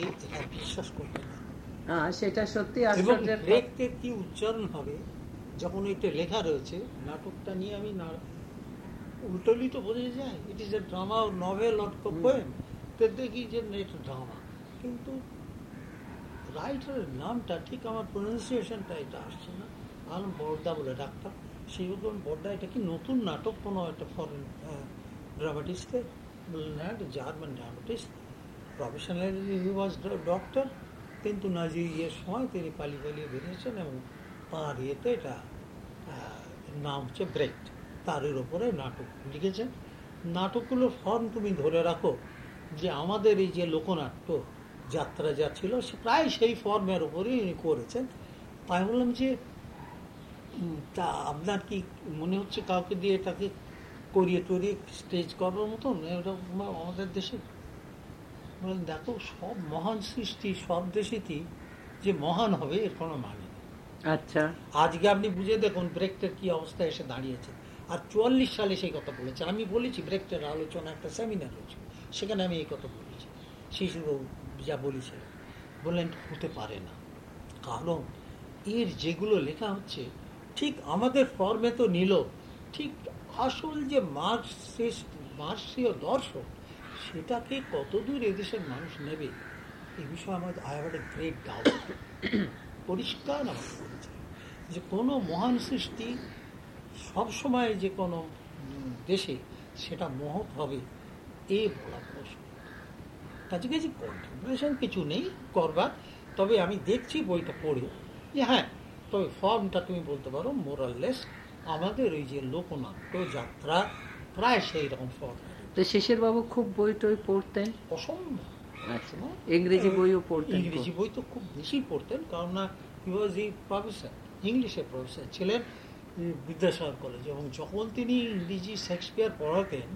এটা বিশ্বাস করবে না। হ্যাঁ, সেটা সত্যি কি উচ্চারণ হবে যখন লেখা রয়েছে নাটকটা নিয়ে আমি না উল্টোলি তো বোঝা যায় it is a drama novel or poem তো দেখি যে এটা ড্রামা কিন্তু রাইটারের নামটা ঠিক আমার প্রনাউন্সিয়েশনটা এটা আসছে না। আমি বর্দা বলে ডাক্তার। সেই রকম বর্দা এটা কি নতুন নাটক? কোনো একটা ফরেন ড্রামাটিস্টের বললেন হ্যাঁ German dramatist professionally he was doctor কিন্তু নাজি ইয়ের সময় তিনি পালিয়ে পালিয়ে বেরিয়েছেন এবং তাঁর ইয়েতে এটা নাম হচ্ছে ব্রেক তারের ওপরে নাটক লিখেছেন। নাটকগুলোর ফর্ম তুমি ধরে রাখো যে আমাদের এই যে লোকনাট্য যাত্রা যা ছিল, সে প্রায় সেই ফর্মের ওপরেই উনি করেছেন। তাই বললাম যে তা আপনার কি মনে হচ্ছে কাউকে দিয়ে এটাকে করিয়ে টরিয়ে স্টেজ করবার মতন? এরকম আমাদের দেশে বলেন দেখো সব মহান সৃষ্টি সব দেশেতেই যে মহান হবে এর কোনো মানে নেই। আচ্ছা। আজকে আপনি বুঝে দেখুন ব্রেকটের কি অবস্থায় এসে দাঁড়িয়েছে। আর চুয়াল্লিশ সালে সেই কথা বলেছে। আমি বলেছি ব্রেকটের আলোচনা একটা সেমিনার হয়েছে। সেখানে আমি এই কথা বলেছি। শিশুবাবু যা বলেছে বললেন হতে পারে না। কারণ এর যেগুলো লেখা হচ্ছে ঠিক আমাদের ফর্মে তো নিল। ঠিক আসল যে মার্কসিস্ট মার্কসীয় দর্শন সেটাকে কতদূর এদেশের মানুষ নেবে এই বিষয়ে আমাদের I have a great doubt পরিষ্কার আমাকে বলেছে যে কোনো মহান সৃষ্টি সবসময় যে কোনো দেশে সেটা মহৎ হবে, এ বলা প্রশ্ন। কাছে কাছে কন্ট্রিবিউশন কিছু নেই করবার, তবে আমি দেখছি বইটা পড়ে যে হ্যাঁ তবে ফর্মটা তুমি বলতে পারো মোরাললেস আমাদের ওই যে লোকনাট্য যাত্রা, প্রায় সেই রকম ফর্ম তো শিশির বাবু খুব বই টই পড়তেন? অসম্ভব। আচ্ছা ইংরেজি বইও পড়তেন ইংরেজি বই তো খুব বেশি পড়তেন কারণ না হি ওয়াজ এই প্রফেসর ইংলিশের প্রফেসর ছিলেন বিদ্যাসাগর কলেজে এবং যখন তিনি ইংরেজি শেক্সপিয়ার পড়াতেন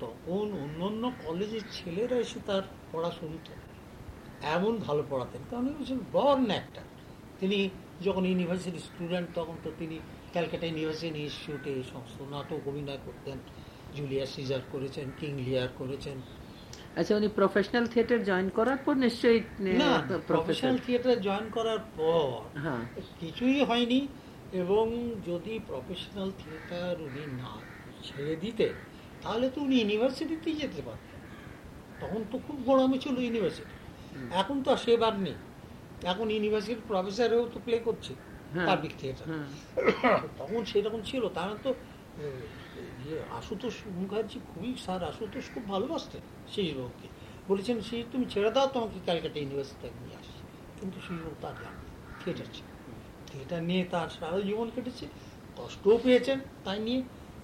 তখন অন্য অন্য কলেজের ছেলেরা এসে তার পড়া শুনত এমন ভালো পড়াতেন কারণ হচ্ছেন বর্ন একটা তিনি যখন ইউনিভার্সিটি স্টুডেন্ট তখন তো তিনি ক্যালকাটা ইউনিভার্সিটি ইনস্টিটিউটে এই সমস্ত নাটক অভিনয় করতেন। জুলিয়াস সিজার করেছেন কিং লিয়ার করেছেন। আচ্ছা উনি প্রফেশনাল থিয়েটার জয়েন করার পর নিশ্চয়ই না প্রফেশনাল থিয়েটার জয়েন করার পর হ্যাঁ। কিছুই হয়নি এবং যদি প্রফেশনাল থিয়েটার উনি না ছেড়ে দিতে তাহলে তো উনি ইউনিভার্সিটিতেই যেতে পারতেন। তখন তো খুব গোড়ামি ছিল ইউনিভার্সিটি এখন তো আর সেবার নেই। এখন ইউনিভার্সিটির প্রফেসরেও তো প্লে করছে হ্যাঁ। পাবলিক থিয়েটার হ্যাঁ। তখন সেরকম ছিল। তারা তো ইয়ে, আশুতোষ মুখার্জি খুবই স্যার আশুতোষ খুব ভালোবাসতেন শিশুবাবুকে বলেছেন সেই তুমি ছেড়ে দাও তোমাকে ক্যালকাটা ইউনিভার্সিটি নিয়ে আসি কিন্তু শিশুবাবু তার থিয়েটার ছিল থিয়েটার নিয়ে তার সারা জীবন কেটেছে কষ্টও পেয়েছেন তাই নিয়ে।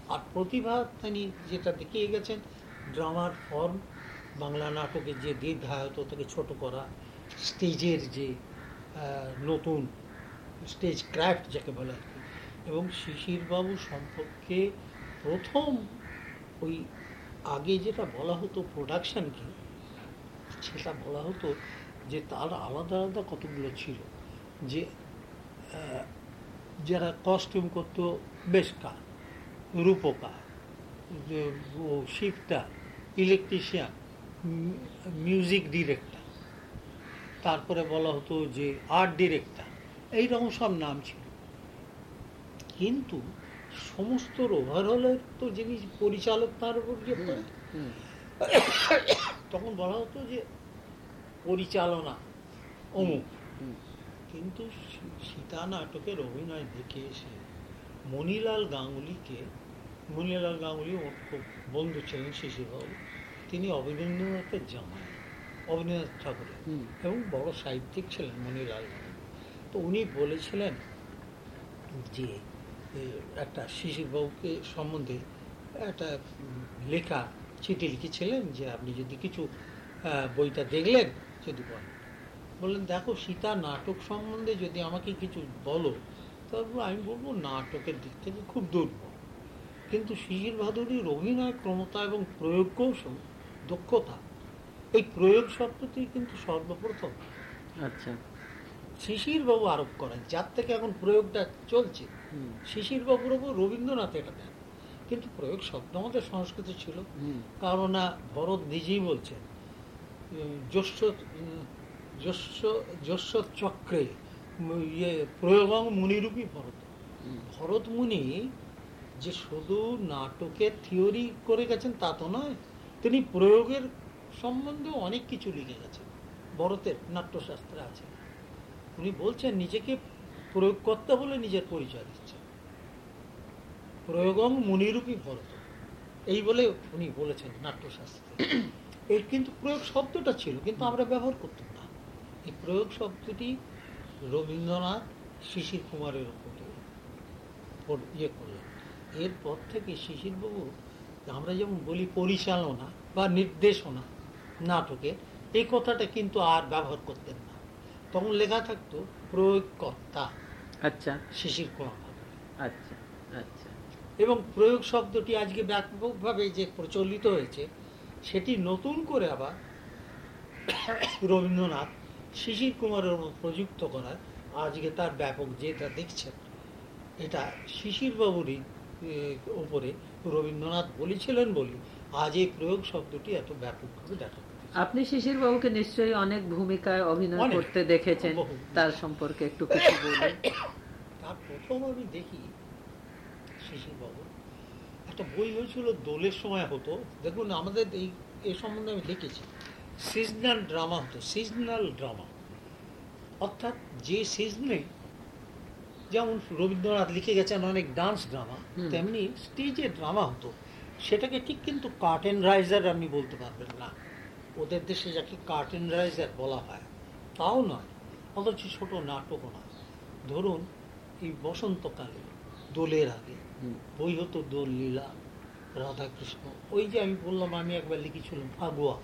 আর প্রতিভা তিনি যেটা দেখিয়ে গেছেন ড্রামার ফর্ম বাংলা নাটকের যে দীর্ঘায়ত থেকে ছোট করা স্টেজের যে নতুন স্টেজ ক্রাফট যাকে বলে কি এবং শিশিরবাবু সম্পর্কে প্রথম ওই আগে যেটা বলা হতো প্রোডাকশনকে সেটা বলা হতো যে তার আলাদা আলাদা কতগুলো ছিল। যে যারা কস্টিউম করতো বেশকা রূপকা শিফটা ইলেকট্রিশিয়ান মিউজিক ডিরেক্টর তারপরে বলা হতো যে আর্ট ডিরেক্টর এইরকম সব নাম ছিল। কিন্তু সমস্ত ওভারঅলের তো যিনি পরিচালক তার উপর যে পড়ে। তখন বলা হতো যে পরিচালনা অমুক। কিন্তু সীতা নাটকের অভিনয় দেখে এসে মণিলাল গাঙ্গুলিকে মণিলাল গাঙ্গুলি ওর খুব বন্ধু ছিলেন শিশিরবাবু তিনি অভিনন্দনাথের জামাই অভিনন্দনাথ ঠাকুরের। এবং বড় সাহিত্যিক ছিলেন মণিলাল গাঙ্গুলি তো উনি বলেছিলেন যে একটা শিশিরবাবুকে সম্বন্ধে একটা লেখা চিঠি লিখেছিলেন যে আপনি যদি কিছু বইটা দেখলেন যদি বলেন। বললেন দেখো সীতা নাটক সম্বন্ধে যদি আমাকে কিছু বলো তবে আমি বলব নাটকের দিক থেকে খুব দুর্বল। কিন্তু শিশির ভাদুরীর অভিনয় ক্ষমতা এবং প্রয়োগ কৌশল দক্ষতা এই প্রয়োগ শব্দটি কিন্তু সর্বপ্রথম। আচ্ছা। শিশির বাবু আরোপ করেন যার থেকে এখন প্রয়োগটা চলছে হুম। শিশির বাবুর ওপর রবীন্দ্রনাথ এটা দেন। কিন্তু প্রয়োগ শব্দ আমাদের সংস্কৃতি ছিল। কারণ না ভরত নিজেই বলছেন জ্যৈষ্ঠ যশ চক্রে ইয়ে প্রয়োগং মুনিরূপী ভরত। ভরত মুনি যে শুধু নাটকের থিওরি করে গেছেন তা তো নয় তিনি প্রয়োগের সম্বন্ধে অনেক কিছু লিখে গেছেন। ভরতের নাট্যশাস্ত্রে আছে। উনি বলছেন নিজেকে প্রয়োগকর্তা বলে নিজের পরিচয় প্রয়োগং মুনিরূপী ভরত। এই বলে উনি বলেছেন নাট্যশাস্ত্রে। এর কিন্তু প্রয়োগ শব্দটা ছিল কিন্তু আমরা ব্যবহার করতাম না। এই প্রয়োগ শব্দটি রবীন্দ্রনাথ শিশির কুমারের উপরে ইয়ে করলেন। এরপর থেকে শিশিরবাবু আমরা যেমন বলি পরিচালনা বা নির্দেশনা নাটকে এই কথাটা কিন্তু আর ব্যবহার করতেন না। তখন লেখা থাকতো প্রয়োগকর্তা আচ্ছা। শিশির কুমার আচ্ছা আচ্ছা। এবং প্রয়োগ শব্দটি আজকে ব্যাপকভাবে যে প্রচলিত হয়েছে সেটি নতুন করে আবার রবীন্দ্রনাথ শিশির কুমারের প্রযুক্ত করার আজকে তার ব্যাপক যেটা দেখছেন এটা শিশির বাবুরই উপরে রবীন্দ্রনাথ বলেছিলেন বলি আজ এই প্রয়োগ শব্দটি এত ব্যাপকভাবে দেখা আপনি শিশির বাবুকে নিশ্চয়ই অনেক ভূমিকায় অভিনয় করতে দেখেছেন তার সম্পর্কে একটু কিছু বলুন। তার প্রথম আমি দেখি শিশির বাবু একটা বই হয়েছিল দোলের সময় হতো। দেখুন আমাদের এই এ সম্বন্ধে আমি দেখেছি। সিজনাল ড্রামা হতো সিজনাল ড্রামা অর্থাৎ যে সিজনে যেমন রবীন্দ্রনাথ লিখে গেছেন অনেক ডান্স ড্রামা তেমনি স্টেজে ড্রামা হতো। সেটাকে ঠিক কিন্তু কার্টেন রাইজার আপনি বলতে পারবেন না। ওদের দেশে যাকে কার্টেন রাইজার বলা হয় তাও নয় অথচ ছোট নাটকও না ধরুন এই বসন্তকালে দোলের আগে। বই হতো দোল লীলা রাধাকৃষ্ণ। ওই যে আমি বললাম আমি একবার লিখেছিলাম ফাগুয়া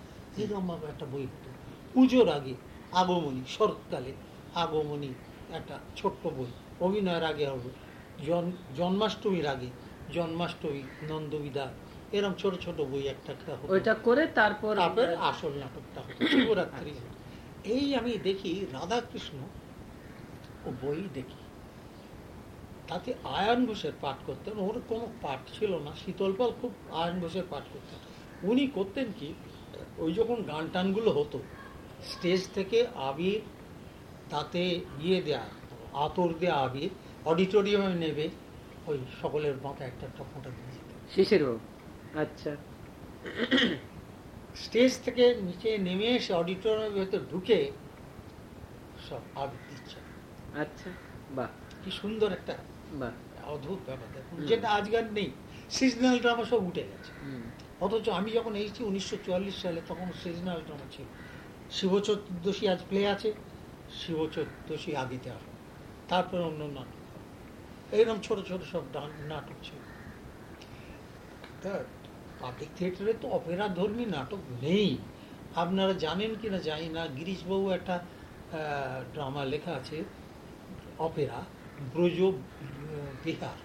এরকম একটা বই হতো। পুজোর আগে আগমনী শরৎকালে আগমনী একটা ছোট্ট বই অভিনয়ের আগে হবে। জন্মাষ্টমীর আগে জন্মাষ্টমী নন্দবিদা এরকম ছোট ছোট বই একটা একটা ওইটা করে তারপর তারপরে আসল নাটকটা হতো শিবরাত্রি। এই আমি দেখি রাধাকৃষ্ণ ও বই দেখি। তাতে আয়ন ঘোষের পাঠ করতেন। ওর কোনো পাঠ ছিল না। শীতলপাল খুব আয়ন ঘোষের পাঠ করতেন। উনি করতেন কি ওই যখন গান টানগুলো হতো স্টেজ থেকে আবির তাতে ইয়ে দেয়া আতর দেয়া আবির অডিটোরিয়ামে নেবে ওই সকলের মাথায় একটা একটা ফোঁটা দিয়ে শিশির বাবু? আচ্ছা। স্টেজ থেকে নিচে নেমে এসে অডিটোরিয়ামের ভেতর ঢুকে সব আবির দিচ্ছে আচ্ছা বাহ। কি সুন্দর একটা অদ্ভুত ব্যাপার যেটা আজকাল নেই সিজনাল ড্রামা সব উঠে গেছে। অথচ আমি যখন এসেছি উনিশশো চুয়াল্লিশ সালে তখন সিজনাল ড্রামা ছিল। শিব আজ প্লে আছে শিব চতুর্দশী আগেতে আসে। তারপরে অন্য নাটক। এইরকম ছোট ছোট সব নাটক ছিল। পাবলিক থিয়েটারে তো অপেরা ধর্মী নাটক নেই। আপনারা জানেন কি না জানি না গিরিশবাবু একটা ড্রামা লেখা আছে অপেরা ব্রজ বিহার।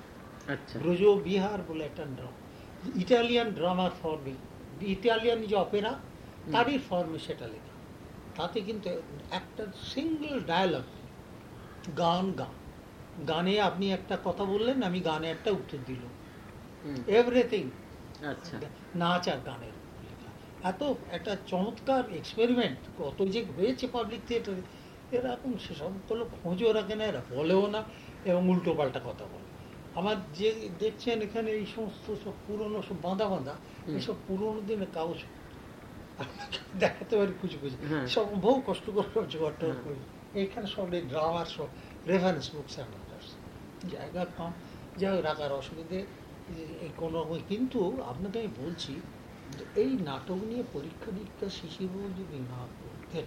আচ্ছা। ব্রজ বিহার বলে একটা ড্রামা। ইটালিয়ান ড্রামার ফর্মে ইটালিয়ান যে অপেরা তারই ফর্মে সেটা লেখা। তাতে কিন্তু একটা সিঙ্গেল ডায়ালগ গান গান। গানে আপনি একটা কথা বললেন আমি গানে একটা উত্তর দিল। এভরিথিং আচ্ছা। নাচ আর গানের এত একটা চমৎকার এক্সপেরিমেন্ট কত যে হয়েছে পাবলিক থিয়েটারে এরকম সেসবগুলো খোঁজও রাখে না এরা বলেও না। এবং উল্টো পাল্টা কথা বলে। আমার যে দেখছেন এখানে এই সমস্ত সব পুরনো সব বাঁধা বাঁধা এইসব পুরনো দিনের কাগজ দেখাতে পারি খুঁজে খুঁজে। হ্যাঁ। সব বহু কষ্ট করে সব জোগাড় হ্যাঁ। করি। এখানে সব এই ড্রামার সব রেফারেন্স বুকস জায়গা কম যাই হোক রাখার অসুবিধে কোনো রকম- কিন্তু আপনাকে আমি বলছি যে এই নাটক নিয়ে পরীক্ষা নিরীক্ষা শিশিরবাবু যদি না করতেন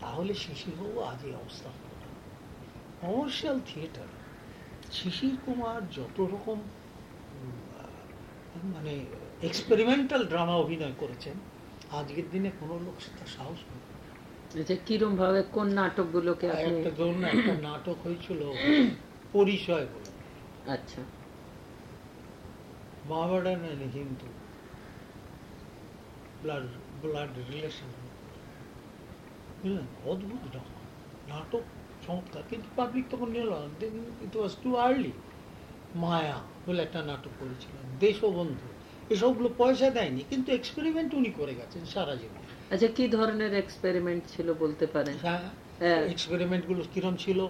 তাহলে শিশিরবাবু আজ এই অবস্থা কমার্শিয়াল থিয়েটার শিশির কুমার যত রকম মানে এক্সপেরিমেন্টাল ড্রামা অভিনয় করেছেন আজকের দিনে কোনো লোক সেটা সাহস নেই আচ্ছা কিরম ভাবে কোন নাটকগুলোকে একটা ধরুন একটা নাটক হয়েছিল পরিচয় বলে। আচ্ছা। and Hindu blood blood relation. বুঝলেন? অদ্ভুত নাটক চমৎকার কিন্তু পাবলিক তখন নিল ইট ওয়াজ টু আর্লি মায়া বলে একটা নাটক করেছিলেন। দেশবন্ধু। এসবগুলো পয়সা দেয়নি কিন্তু এক্সপেরিমেন্ট উনি করে গেছেন সারা জীবন। আচ্ছা কি ধরনের এক্সপেরিমেন্ট ছিল বলতে পারেন? হ্যাঁ হ্যাঁ। এক্সপেরিমেন্টগুলো কিরম ছিল?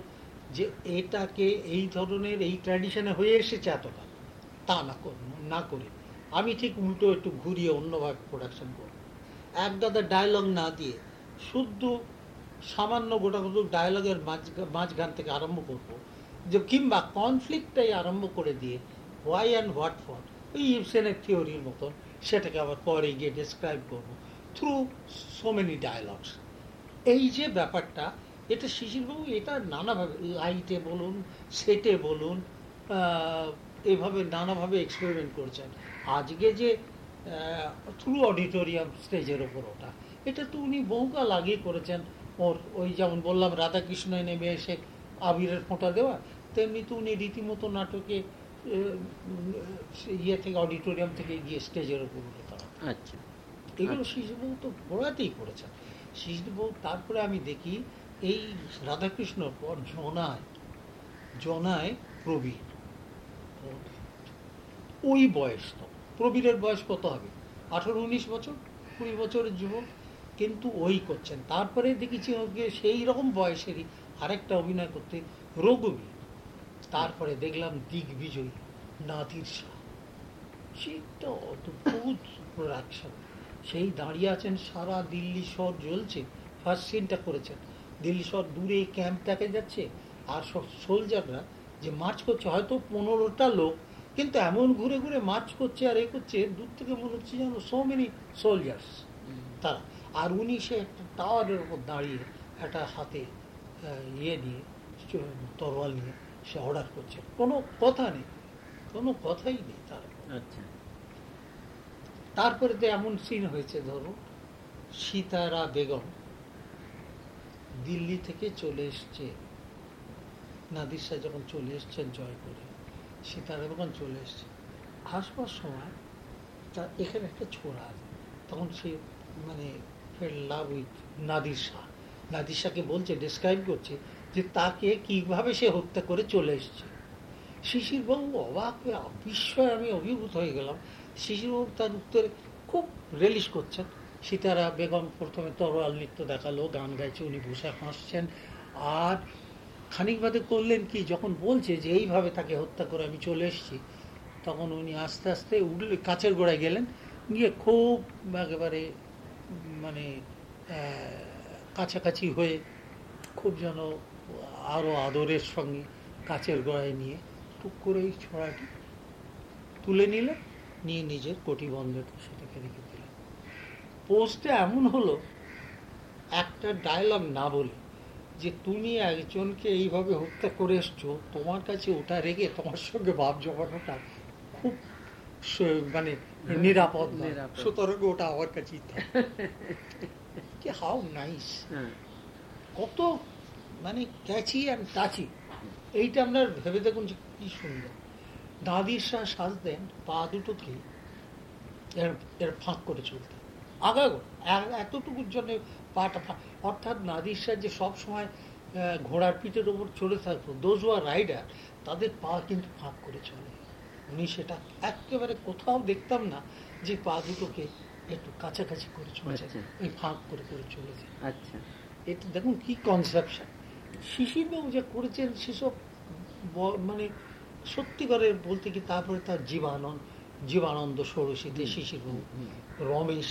যে এটাকে এই ধরনের এই ট্র্যাডিশনে হয়ে এসেছে এতটা। তা না কর- না করে। আমি ঠিক উল্টো একটু ঘুরিয়ে অন্যভাবে প্রোডাকশন করব। এক দাদা ডায়লগ না দিয়ে শুদ্ধ সামান্য গোটা গোটা ডায়লগের মাঝখান থেকে আরম্ভ করব। যে কিংবা কনফ্লিক্টটাই আরম্ভ করে দিয়ে হোয়াই অ্যান্ড হোয়াট ফর ওই ইপসেনের থিওরির মতন সেটাকে আবার পরে গিয়ে ডিসক্রাইব করব থ্রু সো মেনি ডায়লগস এই যে ব্যাপারটা, এটা শিশিরবাবু এটা নানাভাবে লাইটে বলুন সেটে বলুন এভাবে নানাভাবে এক্সপেরিমেন্ট করেছেন। আজকে যে থ্রু অডিটোরিয়াম স্টেজের ওপর ওটা, এটা তো উনি বহুকাল আগে করেছেন। ওর ওই যেমন বললাম রাধাকৃষ্ণ নেমে এসে আবিরের ফোঁটা দেওয়া তেমনি তো উনি রীতিমতো নাটকে ইয়ে থেকে অডিটোরিয়াম থেকে গিয়ে স্টেজের ওপর উঠে আচ্ছা। এগুলো শিশুবাবু তো গোড়াতেই করেছেন শিশুবাবু তারপরে আমি দেখি এই রাধাকৃষ্ণর পর জনায় জনায় প্রবীর। ওই বয়স তো। প্রবীরের বয়স কত হবে? আঠারো উনিশ বছর? কুড়ি বছরের যুবক? কিন্তু ওই করছেন। তারপরে দেখেছি ওকে সেই রকম বয়সেরই আরেকটা অভিনয় করতে রঘুবীর। তারপরে দেখলাম দিগ্বিজয়ী নাদির শাহ। সেটা অদ্ভুত প্রোডাকশন সেই দাঁড়িয়ে আছেন সারা দিল্লি শহর জ্বলছে। ফার্স্ট সিনটা করেছেন। দিল্লি শহর দূরে ক্যাম্পটাকে যাচ্ছে। আর সব সোলজাররা যে মার্চ করছে হয়তো পনেরোটা লোক কিন্তু এমন ঘুরে ঘুরে মার্চ করছে আর এ করছে দূর থেকে মনে হচ্ছে যেন সো মেনি সোলজার্স তারা আর উনি সে একটা টাওয়ারের উপর দাঁড়িয়ে একটা হাতে ইয়ে নিয়ে তরোয়াল নিয়ে সে অর্ডার করছে। কোনো কথা নেই। কোনো কথাই নেই তার। আচ্ছা। তারপরে তো এমন সিন হয়েছে ধরো সীতারা বেগম দিল্লি থেকে চলে এসছে। নাদির শাহ যখন চলে এসছেন জয় করে সীতারা বেগম চলে এসছে। আসবার সময় তার এখানে একটা ছোড়া আছে। তখন সে মানে লাভ উইথ নাদির শাহকে বলছে ডিসক্রাইব করছে যে তাকে কীভাবে সে হত্যা করে চলে এসছে। শিশিরবাবু অবাক হয়ে বিস্ময়ে আমি অভিভূত হয়ে গেলাম। শিশিরবাবু তার উত্তরে খুব রেলিশ করছেন। সীতারা বেগম প্রথমে তরোয়াল নৃত্য দেখাল, গান গাইছে, উনি বসে হাসছেন। আর খানিক বাদে করলেন কি, যখন বলছে যে এইভাবে তাকে হত্যা করে আমি চলে এসেছি, তখন উনি আস্তে আস্তে উঠলে কাছের গোড়ায় গেলেন। গিয়ে খুব একেবারে মানে কাছাকাছি হয়ে খুব যেন আরও আদরের সঙ্গে কাচের গড়ায় নিয়ে টুক করে এই ছড়াটি তুলে নিলেন নিয়ে নিজের কোটি বন্ধতে সেটাকে রেখে দিলেন। পোস্টে এমন হলো, একটা ডায়লগ না বলে, যে তুমি একজনকে এইভাবে হত্যা করে এসছো, তোমার কাছে ওটা রেখে তোমার সঙ্গে ভাব জমানোটা খুব মানে নিরাপদ সুতরাং ওটা আমার কাছেই থাক কি হাউ নাইস কত মানে ক্যাচি অ্যান্ড টাচি এইটা আপনার ভেবে দেখুন যে কি সুন্দর দাদির শাহ সাজ দেন পা দুটোকে এর এর ফাঁক করে চলতে আগাগো এতটুকুর জন্য পাটা ফাঁক অর্থাৎ নাদির শাহ যে সব সময় ঘোড়ার পিঠের ওপর চলে থাকতো দোজ রাইডার তাদের পা কিন্তু ফাঁক করে চলে উনি সেটা একেবারে কোথাও দেখতাম না যে পা দুটোকে একটু কাছাকাছি করে চলেছে আচ্ছা। এই ফাঁক করে করে চলেছে। আচ্ছা। এটা দেখুন কি কনসেপশন শিশিরবাবু যে করেছেন সেসব মানে সত্যিকারের বলতে কি তারপরে তার জীবানন্দ জীবানন্দ ষোড়শীতে শিশিরবাবু। রমেশ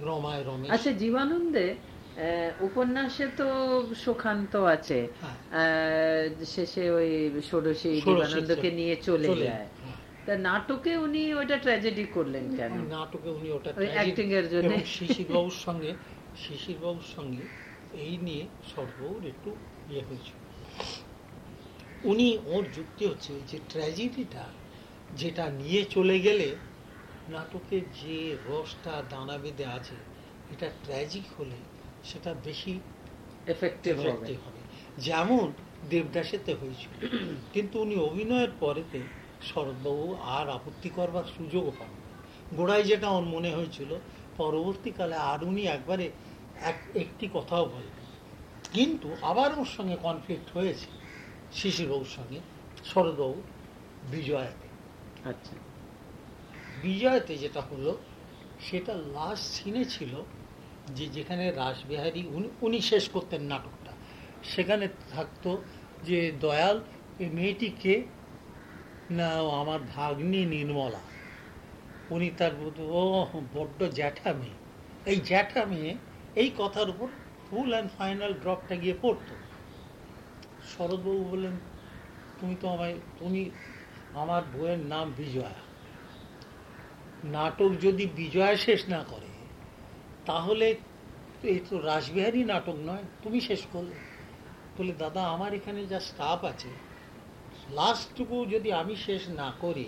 রমায় রমেশ। আচ্ছা জীবানন্দে আহ, উপন্যাসে তো সুখান্ত আছে। হ্যাঁ। শেষে ওই ষোড়শী জীবানন্দকে নিয়ে চলে যায়। তা নাটকে উনি ওটা ট্র্যাজেডি করলেন কেন? নাটকে উনি ওটা acting এর জন্যে। এবং শিশিরবাবুর সঙ্গে শিশিরবাবুর সঙ্গে এই নিয়ে সর্বর একটু ইয়ে হয়েছিল উনি ওর যুক্তি হচ্ছে যে ট্র্যাজেডিটা যেটা নিয়ে চলে গেলে নাটকের যে রসটা দানা বেঁধে আছে এটা ট্র্যাজিক হলে সেটা বেশি এফেক্টিভ হবে। যেমন দেবদাসেতে হয়েছিল। কিন্তু উনি অভিনয়ের পরেতে শরৎবাবু আর আপত্তি করবার সুযোগও পান। গোড়ায় যেটা ওর মনে হয়েছিল পরবর্তীকালে আর উনি একবারে এক একটি কথাও বলেন কিন্তু আবার ওর সঙ্গে কনফ্লিক্ট হয়েছে শিশিরবাবুর সঙ্গে শরৎবাবু বিজয়াতে। আচ্ছা। বিজয়াতে যেটা হলো সেটা লাস্ট সিনে ছিল যে যেখানে রাসবিহারী উনি উনি শেষ করতেন নাটকটা। সেখানে থাকতো যে দয়াল এই মেয়েটিকে না আমার ভাগ্নি নির্মলা। উনি তার ও বড্ড জ্যাঠা মেয়ে এই জ্যাঠা মেয়ে এই কথার উপর ফুল অ্যান্ড ফাইনাল ড্রপটা গিয়ে পড়তো। শরৎবাবু বললেন, তুমি তো আমায়, তুমি আমার বইয়ের নাম বিজয়া। নাটক যদি বিজয়া শেষ না করে, তাহলে এই তো রাসবিহারী নাটক নয়, তুমি শেষ করলে। বলে, দাদা, আমার এখানে যা স্টাফ আছে লাস্টটুকু যদি আমি শেষ না করি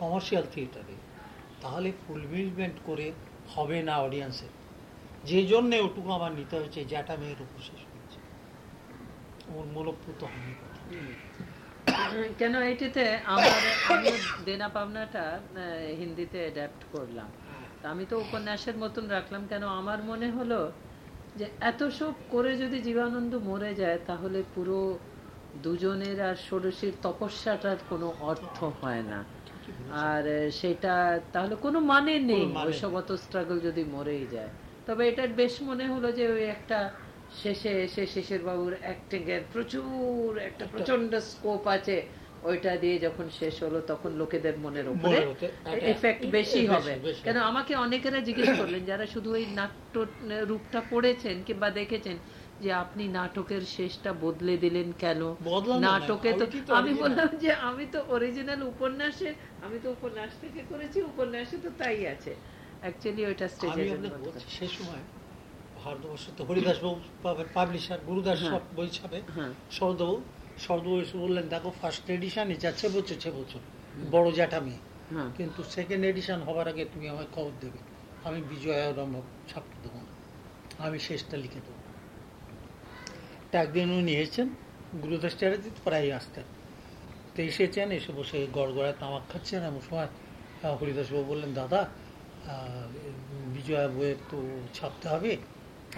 কমার্শিয়াল থিয়েটারে তাহলে ফুলফিলমেন্ট করে হবে না অডিয়েন্সের যে জন্যে ওটুকু আমার নিতে হয়েছে যেটা মেয়ের উপর শেষ হয়েছে ওর মূলপ্রুত হয়নি। কেন এটিতে আমার, আমি দেনা পাবনাটা হিন্দিতে অ্যাডাপ্ট করলাম। আমি তো উপন্যাসের মতন রাখলাম, কেন আমার মনে হলো যে এত সব করে যদি জীবানন্দ মরে যায়, তাহলে পুরো দুজনের আর ষোড়শীর তপস্যাটার কোনো অর্থ হয় না। আর সেটা তাহলে কোনো মানে নেই ওইসব অত স্ট্রাগল যদি মরেই যায়। তবে এটার বেশ মনে হলো যে ওই একটা শেষে এসে শেষের বাবুর অ্যাক্টিং এর প্রচুর একটা প্রচণ্ড স্কোপ আছে। ওইটা দিয়ে যখন শেষ হলো তখন লোকেদের মনের উপরে উপরে একটা- এফেক্ট বেশি বেশি, হবে। কেন আমাকে অনেকেরা জিজ্ঞেস করলেন যারা শুধু ওই নাট্য রূপটা পড়েছেন কিংবা দেখেছেন যে আপনি নাটকের শেষটা বদলে দিলেন কেন? নাটকে তো আমি বললাম যে আমি তো অরিজিনাল উপন্যাসে আমি তো উপন্যাস থেকে করেছি উপন্যাসে তো তাই আছে। অ্যাকচুয়ালি ওইটা স্টেজে সে সময় ভারতবর্ষ তো হরিদাস বাবু পাবলিশার গুরুদাস হ্যাঁ। সব বই ছাপে। হ্যাঁ। সরদবাবু সরদবাবু এসে বললেন দেখো ফার্স্ট এডিশনে যাচ্ছে বছর ছে বছর বড় জ্যাঠা মেয়ে। হ্যাঁ। কিন্তু সেকেন্ড এডিশন হবার আগে তুমি আমায় খবর দেবে। আমি বিজয় রম্ভ ছাপতে দেবো না। আমি শেষটা লিখে দেবো। একদিন উনি এসেছেন গুরুদাস চ্যাটার্জি, তো প্রায় আসতেন। তো এসেছেন, এসে বসে গড়গড়ায় তামাক খাচ্ছেন, এমন সময় হরিদাসবাবু বললেন, দাদা বিজয়া বইয়ের তো ছাপতে হবে।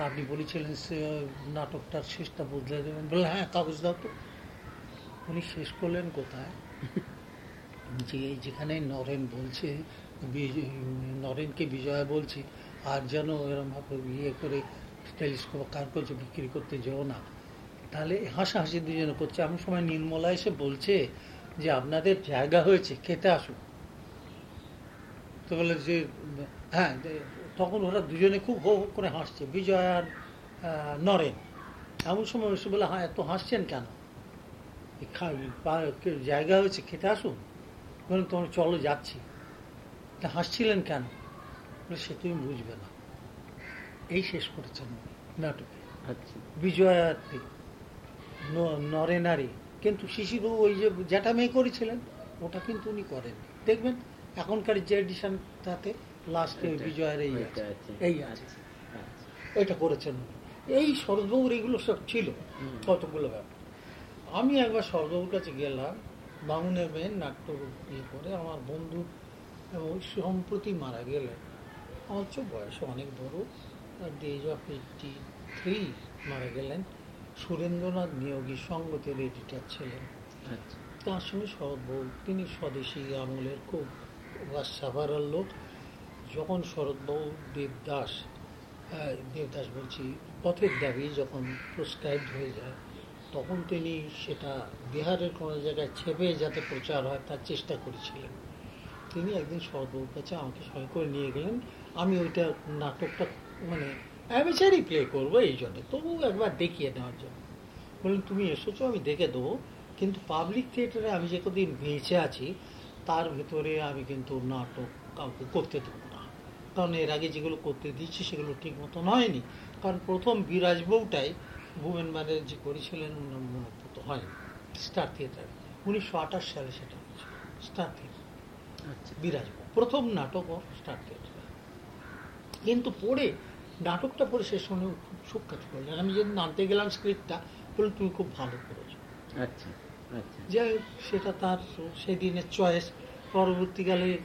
আপনি বলেছিলেন, সে নাটকটার শেষটা বদলে দেবেন বললেন হ্যাঁ কাগজ দাও তো। উনি শেষ করলেন কোথায়? যে যেখানে নরেন বলছে নরেনকে বিজয়া বলছি, আর যেন এরম ভাবে ইয়ে করে টেলিস্কোপ কার করছে, বিক্রি করতে যেও না। তাহলে হাসাহাসি দুজনে করছে। এমন সময় নির্মলা এসে বলছে যে আপনাদের জায়গা হয়েছে খেতে আসুন। তো বলে যে হ্যাঁ তখন ওরা দুজনে খুব হো হো করে হাসছে বিজয় আর নরেন। এমন সময় এসে বলে হ্যাঁ এত হাসছেন কেন? জায়গা হয়েছে খেতে আসুন। বলুন তোমার চলো যাচ্ছি। তা হাসছিলেন কেন? সে তুমি বুঝবে না। এই শেষ করেছেন নাটকে। আচ্ছা। বিজয়াতে ন- নরেনারী কিন্তু শিশিরবাবু ওই যে যেটা মেয়ে করেছিলেন ওটা কিন্তু উনি করেন। দেখবেন এখনকার যে এডিশন তাতে লাস্টে বিজয়ের এই। এই আছে। এটা করেছেন উনি। এই শরৎবাবুর এগুলো সব ছিল কতগুলো ব্যাপার। আমি একবার শরৎবাবুর কাছে গেলাম বামুনের মেয়ের নাট্য ইয়ে করে আমার বন্ধু ওই সম্প্রতি মারা গেলেন। আমার চেয়ে বয়স অনেক বড়। এজ অফ এইটটি থ্রি মারা গেলেন। সুরেন্দ্রনাথ নিয়োগী সঙ্গতের এডিটার ছিলেন। আচ্ছা। তার সঙ্গে শরৎবাবু তিনি স্বদেশী আমলের খুব সাভারার লোক। যখন শরৎবাবু দেবদাস দেবদাস বলছি পথের দাবি যখন প্রেসক্রাইব হয়ে যায় তখন তিনি সেটা বিহারের কোনো জায়গায় ছেপে যাতে প্রচার হয় তার চেষ্টা করেছিলেন। তিনি একদিন শরৎবাবুর কাছে আমাকে সঙ্গে করে নিয়ে গেলেন। আমি ওইটা নাটকটা মানে অ্যামেচারই প্লে করব এই জন্য। তবু একবার দেখিয়ে নেওয়ার জন্য। বললেন তুমি এসেছ আমি দেখে দেবো। কিন্তু পাবলিক থিয়েটারে আমি যে কদিন বেঁচে আছি তার ভেতরে আমি কিন্তু নাটক কাউকে করতে দেবো না। কারণ এর আগে যেগুলো করতে দিচ্ছি সেগুলো ঠিক মতন হয়নি। কারণ প্রথম বিরাজ বউটাই ভুবন ব্যানার্জি করেছিলেন ওনার মনোভূত হয়নি। স্টার থিয়েটারে উনিশশো আঠাশ সালে সেটা হয়েছিল। স্টার থিয়েটার আচ্ছা। বিরাজ বউ। প্রথম নাটক স্টার থিয়েটারে কিন্তু পড়ে নাটকটা পড়ে সে শুনে খুব সুখ্যাত করলেন আমি যেদিন আনতে গেলাম স্ক্রিপ্টটা বলে তুমি খুব ভালো করেছ। আচ্ছা আচ্ছা। যাই হোক, সেটা তার সেদিনের চয়েস পরবর্তীকালে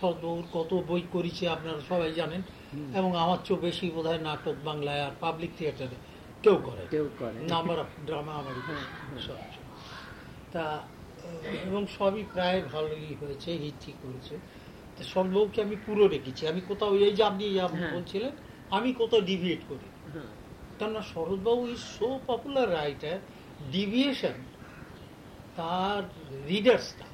সদবাবুর কত বই করেছে আপনারা সবাই জানেন। এবং আমার চেয়েও বেশি বোধহয় নাটক বাংলায় আর পাবলিক থিয়েটারে কেউ করে কেউ করে। নাম্বার অফ ড্রামা আমারই। হ্যাঁ। হ্যাঁ। সব। তা এবং সবই প্রায় ভালোই হয়েছে হিটই করেছে তা সদবাবুকে আমি পুরো রেখেছি আমি কোথাও এই যে আপনি হ্যাঁ। বলছিলেন? আমি কোথাও ডিভিয়েট করি। কেননা শরৎবাবু is so popular writer deviation তার রিডার্সটা।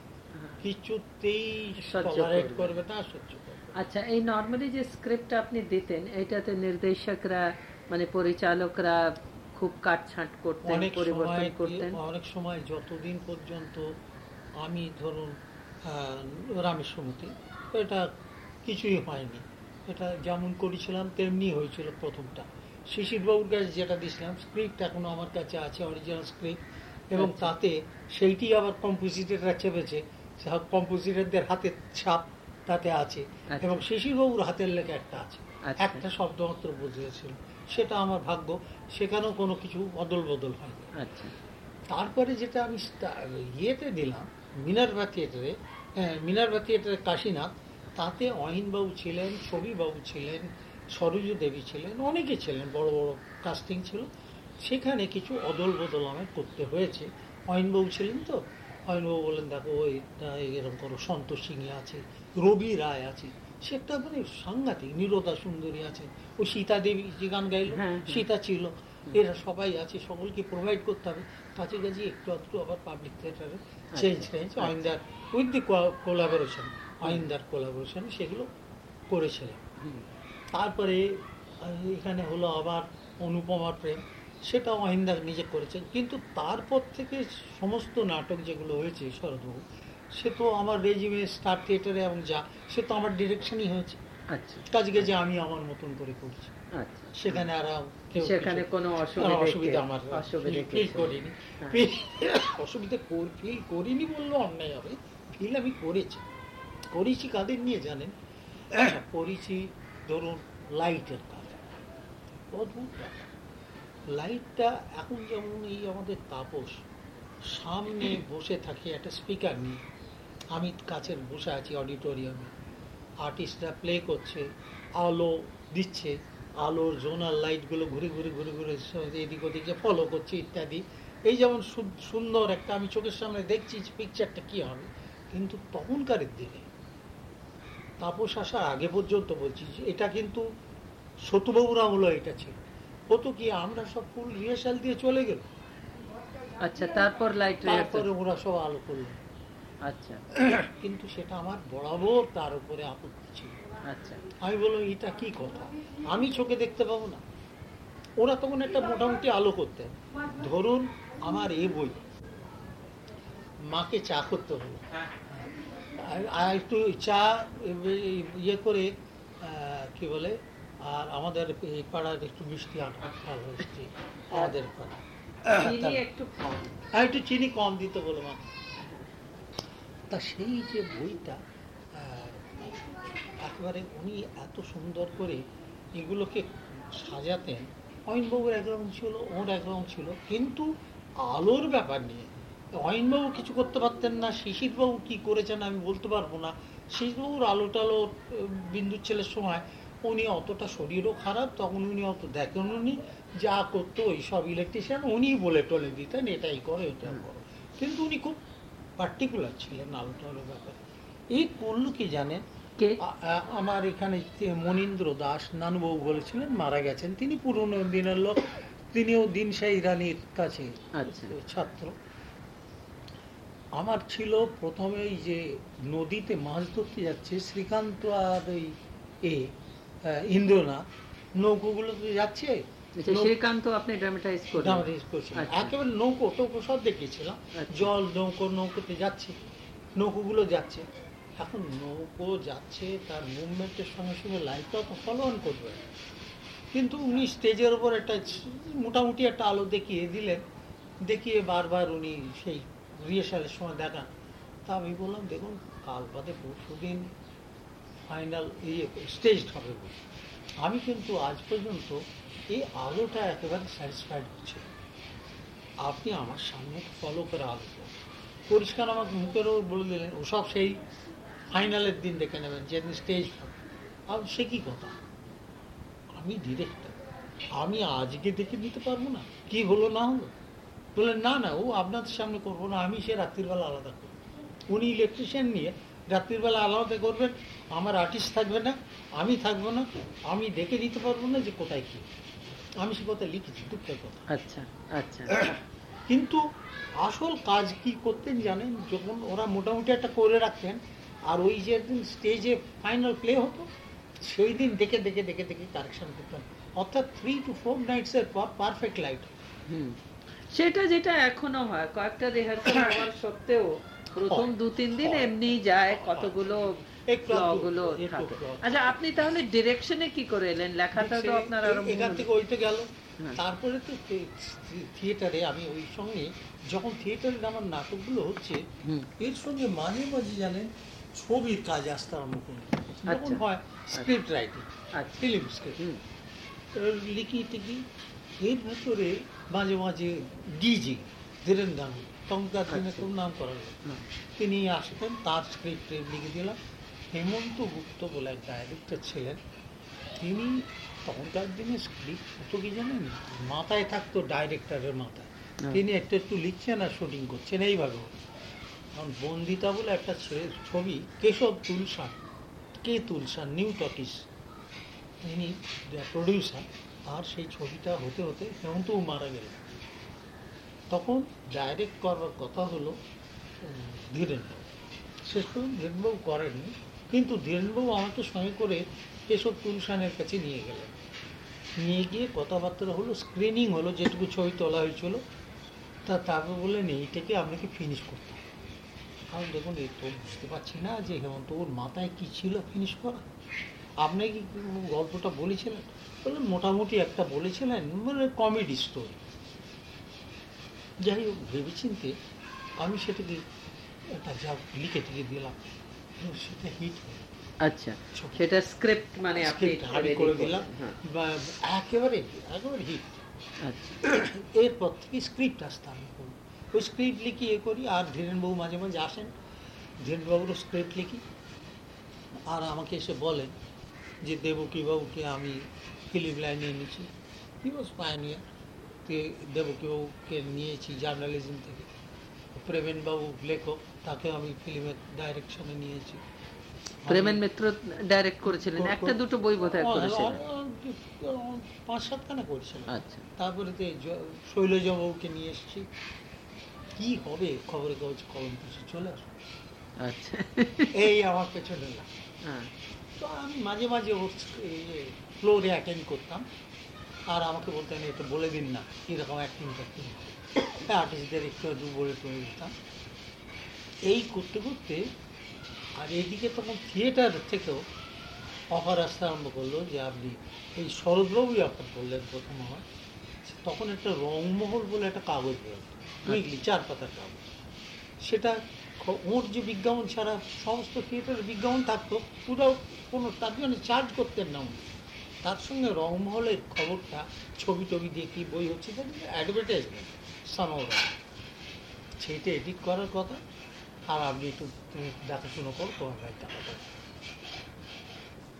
কিছুতেই টলারেট করবে না। সহ্য করবে আচ্ছা এই নর্মালি যে স্ক্রিপ্ট আপনি দিতেন এটাতে নির্দেশকরা মানে পরিচালকরা খুব কাটছাঁট করতেন পরিবর্তন করতেন? অনেক সময় যতদিন পর্যন্ত আমি ধরুন আহ, রামেশ্বরমতি এটা কিছুই হয়নি। এটা যেমন করেছিলাম তেমনি হয়েছিল প্রথমটা শিশিরবাবুর কাছে যেটা দিয়েছিলাম স্ক্রিপ্ট এখনও আমার কাছে আছে অরিজিনাল স্ক্রিপ্ট এবং আচ্ছা। তাতে সেইটি আবার কম্পোজিটররা চেপেছে কম্পোজিটরদের হাতের ছাপ তাতে আছে আচ্ছা। এবং শিশিরবাবুর হাতের লেখা একটা আছে আচ্ছা। একটা শব্দমাত্র বুঝিয়েছিল সেটা আমার ভাগ্য সেখানেও কোনো কিছু অদল বদল হয়নি তারপরে যেটা আমি ইয়েতে দিলাম মিনারভা থিয়েটারে হ্যাঁ, মিনারভা থিয়েটারে কাশীনাথ তাতে অহিনবাবু ছিলেন ছবিবাবু ছিলেন সরোজু দেবী ছিলেন অনেকে ছিলেন বড় বড় কাস্টিং ছিল। সেখানে কিছু অদল বদল আমার করতে হয়েছে। অহিনবাবু ছিলেন তো? অহিনবাবু বললেন দেখো ওই এরকম করো সন্তোষ সিংহ আছে রবি রায় আছে সে একটা মানে সাংঘাতিক নিরোদা সুন্দরী আছে। ও সীতা দেবী যে গান গাইল হ্যাঁ, হ্যাঁ। সীতা ছিল। এরা সবাই আছে সকলকে প্রোভাইড করতে হবে। কাছাকাছি একটু একটু আবার পাবলিক থিয়েটারে চেঞ্জ চেঞ্জ অয়েন্দার উইথ দি কোলাবোরেশন অয়েন্দার কোলাবোরেশন সেগুলো করেছিলাম তারপরে এখানে হলো আবার অনুপমা প্রেম সেটাও অহিন্দার নিজে করেছেন। কিন্তু তারপর থেকে সমস্ত নাটক যেগুলো হয়েছে শরৎবাবু সে তো আমার রেজিমে স্টার থিয়েটারে এবং যা সে তো আমার ডিরেকশনই হয়েছে। আচ্ছা। কাজে কাজে আমি আমার মতন করে করছি। আচ্ছা। সেখানে আর সেখানে কোনো অসুবিধা আমার ফিল করিনি। হ্যাঁ। অসুবিধা ফিল করিনি বললে অন্যায় হবে। ফিল আমি করেছি। করেছি কাদের নিয়ে জানেন? করেছি ধরুন লাইটের কাজ। অদ্ভুত লাইটটা এখন যেমন এই আমাদের তাপস, সামনে বসে থাকি একটা স্পিকার নিয়ে। আমি কাছের বসে আছি অডিটোরিয়ামে আর্টিস্টরা প্লে করছে, আলো দিচ্ছে, আলোর জোনাল লাইটগুলো ঘুরে ঘুরে ঘুরে ঘুরে এদিক ওদিকে ফলো করছে ইত্যাদি। এই যেমন সুন্দর একটা, আমি চোখের সামনে দেখছি পিকচারটা কি হবে? কিন্তু তখনকারের দিনে তাপস আসার আগে পর্যন্ত বলছি যে এটা কিন্তু সতুবাবুর আমলো এটা ছিল। হতো কি আমরা সব ফুল রিহার্সাল দিয়ে চলে গেল। আচ্ছা তারপর লাইট তারপরে ওরা সব আলো করল। আচ্ছা। কিন্তু সেটা আমার বরাবর তার উপরে আপত্তি ছিল। আচ্ছা। আমি বললাম এটা কি কথা? আমি চোখে দেখতে পাবো না। ওরা তখন একটা মোটামুটি আলো করতে ধরুন আমার এ বই মাকে চা করতে হলো। আর- একটু চা ইয়ে করে কি বলে আর আমাদের এই পাড়ার একটু মিষ্টি আটা মিষ্টি আমাদের পাড়া। একটু কম। আর একটু চিনি কম দিত বলো মা। তা সেই যে বইটা একেবারে উনি এত সুন্দর করে এগুলোকে সাজাতেন অয়নবাবুর একরকম ছিল ওর একরকম ছিল কিন্তু আলোর ব্যাপার নিয়ে অয়নবাবু কিছু করতে পারতেন না শিশিরবাবু কি করেছেন আমি বলতে পারব না। শিশিরবাবুর আলো টালো বিন্দুর ছেলের সময় উনি অতটা শরীরও খারাপ তখন উনি অত দেখেন উনি যা করতো ওই সব ইলেকট্রিশিয়ান উনিই বলে টলে দিতেন এটাই করো এটা করো। কিন্তু উনি খুব পার্টিকুলার ছিলেন আলো টালোর ব্যাপারে। এই করল কি জানেন? আমার এখানে মনীন্দ্র দাস নানুবাবু বলেছিলেন মারা গেছেন। তিনি পুরনো দিনের লোক তিনিও দিনশাহী রানীর কাছে আচ্ছা। ছাত্র। আমার ছিল প্রথমে এই যে নদীতে মাছ ধরতে যাচ্ছে শ্রীকান্ত আর ওই এ ইন্দ্রনাথ নৌকোগুলো তো যাচ্ছে আচ্ছা, শ্রীকান্ত আপনি ড্রামাটাইজ। আচ্ছা। একেবারে নৌকো টৌকো সব দেখিয়েছিলাম আচ্ছা। জল নৌকো নৌকোতে যাচ্ছে নৌকোগুলো যাচ্ছে এখন নৌকো যাচ্ছে তার মুভমেন্টের সঙ্গে সঙ্গে লাইটটাও তো ফলো অন করবে কিন্তু উনি স্টেজের ওপর একটা মোটামুটি একটা আলো দেখিয়ে দিলেন দেখিয়ে বারবার উনি সেই রিহার্সালের সময় দেখান। তা আমি বললাম, দেখুন, কাল বাদে পরশু দিন ফাইনাল ইয়ে স্টেজড হবে। আমি কিন্তু আজ পর্যন্ত এই আলোটা একেবারে স্যাটিসফাইড হচ্ছে আপনি আমার সামনে ফলো করে আলো পরিষ্কার আমাকে মুখের ওপর বলে দিলেন ওসব সেই ফাইনালের দিন দেখে নেবেন যেদিন স্টেজ হবে। আর সে কি কথা? আমি ডিরেক্টর আমি আজকে দেখে দিতে পারব না? কি হলো না হলো? বললেন না না ও আপনাদের সামনে করব না আমি সে রাত্রিবেলা আলাদা করব। উনি ইলেকট্রিশিয়ান নিয়ে রাত্রিবেলা আলাদা করবেন আমার আর্টিস্ট থাকবে না আমি থাকব না আমি দেখে দিতে পারব না যে কোথায় কি। আমি সে কথা লিখেছি দুঃখের কথা। আচ্ছা আচ্ছা। কিন্তু আসল কাজ কি করতেন জানেন যখন ওরা মোটামুটি একটা করে রাখতেন আর ওই যে একদিন স্টেজে ফাইনাল প্লে হতো সেই দিন দেখে দেখে দেখে দেখে কারেকশন করতেন। অর্থাৎ থ্রি টু ফোর নাইটসের পর পারফেক্ট লাইট হুম। সেটা যেটা এখনও হয় কয়েকটা রিহার্সাল হওয়ার সত্ত্বেও প্রথম দু তিন দিন এমনি যায় কতগুলো গুলো আচ্ছা আপনি তাহলে ডিরেকশনে কি করে এলেন? লেখাটা তো আপনার আরম্ভ এখান থেকে ওইটা গেল। হ্যাঁ। তারপরে তো থিয়েটারে আমি ওই সঙ্গে যখন থিয়েটারে আমার নাটকগুলো হচ্ছে এর সঙ্গে মাঝে মাঝে জানেন ছবির কাজ আসতে আরম্ভ করি। আচ্ছা। হয় স্ক্রিপ্ট রাইটিং ফিল্ম স্ক্রিপ্ট লিখি টিকি এর ভেতরে মাঝে মাঝে ডিজি ধীরেন গান্ধী তখনকার দিনে আচ্ছা। খুব নাম করা যায় তিনি আসতেন তার স্ক্রিপ্ট লিখে দিলাম। হেমন্ত গুপ্ত বলে এক ডাইরেক্টর ছিলেন। তিনি তখনকার দিনে স্ক্রিপ্ট কত কি জানেন? মাথায় থাকতো ডাইরেক্টরের মাথায়। তিনি একটু একটু লিখছেন আর শুটিং করছেন এইভাবে। কারণ বন্দিতা বলে একটা ছবি কেশব তুলসান কে তুলসান নিউ টকিস। তিনি প্রডিউসার আর সেই ছবিটা হতে হতে হেমন্তও মারা গেলেন। তখন ডাইরেক্ট করার কথা হলো ধীরেনবাবু। শেষ পর্যন্ত ধীরেনবাবু করেননি, কিন্তু ধীরেনবাবু আমাকে সঙ্গে করে কেশব তুলসানের কাছে নিয়ে গেলেন। নিয়ে গিয়ে কথাবার্তা হলো স্ক্রিনিং হলো, যেটুকু ছবি তোলা হয়েছিল, তা তারপর বললেন, এইটাকে আপনাকে ফিনিশ করতে হবে। কারণ দেখুন এই তো বুঝতে পারছি না যে হেমন্ত ওর মাথায় কী ছিল ফিনিশ করা। আপনি কি গল্পটা বলেছিলেন? বললেন মোটামুটি একটা বলেছিলেন মানে কমেডি স্টোরি যাই হোক ভেবেচিন্তে আমি সেটাকে একটা যা লিখে টিকে দিলাম সেটা হিট আচ্ছা সেটা স্ক্রিপ্ট মানে আপনি করে দিলাম হ্যাঁ, বা একেবারে একেবারে হিট আচ্ছা। এরপর থেকে স্ক্রিপ্ট আসতে আমি করি ওই স্ক্রিপ্ট লিখি এ করি আর ধীরেনবাবু মাঝে মাঝে আসেন। ধীরেনবাবুরও স্ক্রিপ্ট লিখি। আর আমাকে এসে বলেন যে দেবকীবাবুকে আমি ফিল্ম লাইনে এনেছি হি ওয়াজ পায়নিয়ার দেবকীবাবুকে নিয়েছি জার্নালিজম থেকে প্রেমেনবাবু লেখক তাকে আমি ফিল্মের ডাইরেকশনে নিয়েছি প্রেমেন মিত্র ডাইরেক্ট করেছিলেন একটা দুটো বই বোধহয় করেছিলেন। পাঁচ সাতখানা করেছিলাম আচ্ছা। তারপরে তো শৈলজাবাবুকে নিয়ে এসেছি। কি হবে খবরের কাগজ কলম কিছু চলে আসবে আচ্ছা। এই আমার পেছনে না। হ্যাঁ, তো আমি মাঝে মাঝে ওর ফ্লোরে অ্যাটেন্ড করতাম। আর আমাকে বলতেন এটা বলে দিন না কীরকম অ্যাক্টিং ফ্যাক্টিং আর্টিস্টদের একটু দু বলে তুলে দিতাম। এই করতে করতে আর এইদিকে তখন থিয়েটার থেকেও অফার আসতে আরম্ভ করল যে আপনি এই শরৎবাবুই অফার করলেন প্রথম আমার। তখন একটা রংমহল বলে একটা কাগজ বেরোতো উইকলি চার পাতার কাগজ। সেটা ওর যে বিজ্ঞাপন ছাড়া সমস্ত থিয়েটারের বিজ্ঞাপন থাকতো পুরো কোনো তার জন্য চার্জ করতেন না উনি। তার সঙ্গে রংমহলের খবরটা, ছবি টবি দিয়ে বই হচ্ছে অ্যাডভার্টাইজমেন্ট সানোরা সেইটা এডিট করার কথা, আর আপনি একটু দেখাশুনো করো, তোমার ভাই টাকা দেবে।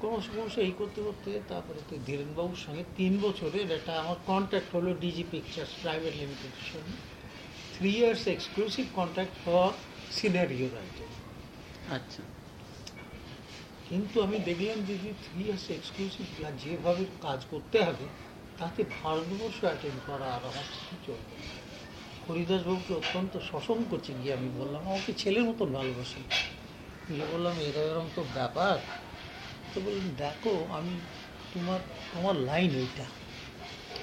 ক্রমশ ক্রমশ এই করতে করতে তারপরে তো ধীরেনবাবুর সঙ্গে তিন বছরের একটা আমার কন্ট্যাক্ট হলো ডিজি পিকচার্স প্রাইভেট লিমিটেডের সঙ্গে। Three years exclusive contact for scenario writing আচ্ছা। কিন্তু আমি দেখলাম যে যে থ্রি ইয়ার্স এক্সক্লুসিভ যেভাবে কাজ করতে হবে তাতে ভারতবর্ষ অ্যাটেন্ড করা আর আমার কি চলবে। হরিদাসবাবুকে অত্যন্ত শশঙ্ক গিয়ে আমি বললাম আমাকে ছেলের মতন ভালোবাসি। যে বললাম এরা এরকম তো ব্যাপার। তো বললেন দেখো আমি তোমার তোমার লাইন এইটা।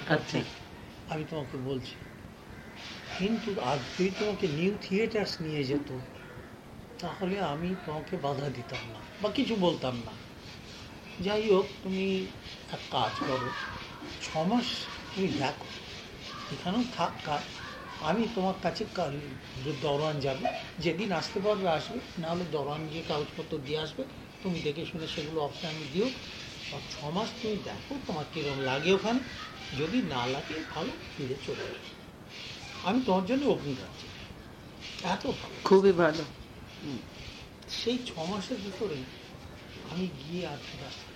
আচ্ছা। আমি তোমাকে বলছি কিন্তু আর যদি তোমাকে নিউ থিয়েটার্স নিয়ে যেত। তাহলে আমি তোমাকে বাধা দিতাম না বা কিছু বলতাম না। যাই হোক, তুমি এক কাজ করো, ছ মাস তুমি দেখো, এখানেও থাক কাজ। আমি তোমার কাছে কাল দরওয়ান যাবে, যেদিন আসতে পারবে আসবে, নাহলে দরওয়ান গিয়ে কাগজপত্র দিয়ে আসবে, তুমি দেখে শুনে সেগুলো অফ টাইমে দিও। আর ছ মাস তুমি দেখো তোমার কীরকম লাগে ওখানে, যদি না লাগে ভালো ফিরে চলে আসবে আমি তোমার জন্য অগ্নি আছি এত ভালো। খুবই ভালো। সেই ছ মাসের ভিতরেই আমি গিয়ে আর ফিরে আসতে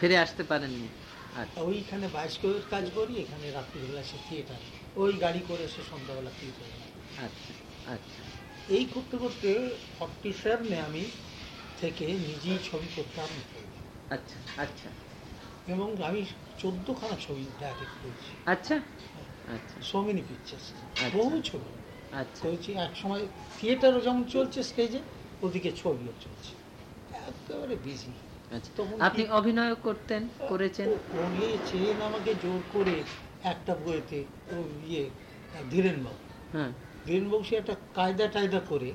ফিরে আসতে পারেননি। আচ্ছা। ওইখানে বায়োস্কোপের কাজ করি এখানে রাত্রিবেলা সে থিয়েটার ওই গাড়ি করে এসে সন্ধ্যাবেলা থিয়েটার আচ্ছা আচ্ছা। এই করতে করতে ফর্টি সেভেনে আমি থেকে নিজেই ছবি করতে আরম্ভ করি। আচ্ছা আচ্ছা। এবং আমি চোদ্দখানা ছবি ডাইরেক্ট করেছি। আচ্ছা? আচ্ছা। So many pictures. বহু ছবি। আচ্ছা। করেছি এক সময় থিয়েটারও যেমন চলছে স্টেজে ওদিকে ছবিও চলছে। একেবারে বিজি আচ্ছা। আপনি অভিনয় করতেন করেছেন? করিয়েছেন আমাকে জোর করে একটা বইতে ইয়ে ধীরেনবাবু। হ্যাঁ। ধীরেনবাবু সে একটা কায়দা টায়দা করে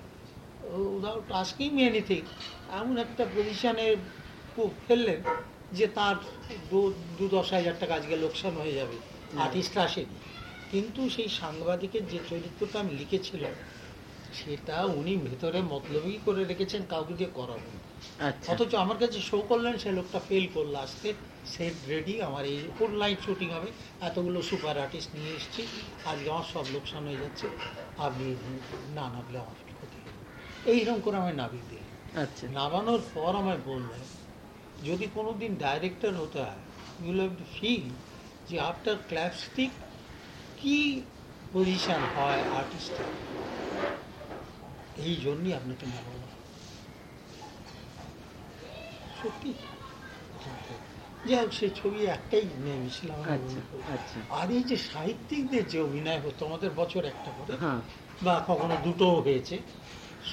উদাউট আজকেই মেয়ে নিতে। এমন একটা পজিশনে ফেললেন যে তার দু- দু দশ হাজার টাকা আজকে লোকসান হয়ে যাবে। আর্টিস্ট আসেনি। কিন্তু সেই সাংবাদিকের যে চরিত্রটা আমি লিখেছিলাম সেটা উনি ভেতরে মতলবই করে রেখেছেন কাউকে দিয়ে করাবেন আচ্ছা। অথচ আমার কাছে শো করলেন সে লোকটা ফেল করল আসতে সেট রেডি আমার এই ফুল লাইট শুটিং হবে। এতগুলো সুপার আর্টিস্ট নিয়ে এসেছি আজকে আমার সব লোকসান হয়ে যাচ্ছে আপনি না নামলে আমার ক্ষতি। এইরকম করে আমায় নামিয়ে দিলেন। আচ্ছা। নামানোর পর আমায় বললেন যদি কোনো দিন ডাইরেক্টর হতে হয় ইউল হ্যাভ টু ফিল যে আফটার ক্ল্যাপস্টিক কি পজিশন হয় আর্টিস্টের এই জন্যই আপনাকে নামানো সত্যি? যাই হোক সে ছবি একটাই নেমেছিলাম আচ্ছা আচ্ছা। আর এই যে সাহিত্যিকদের যে অভিনয় হতো আমাদের বছর একটা করে হ্যাঁ। বা কখনো দুটোও হয়েছে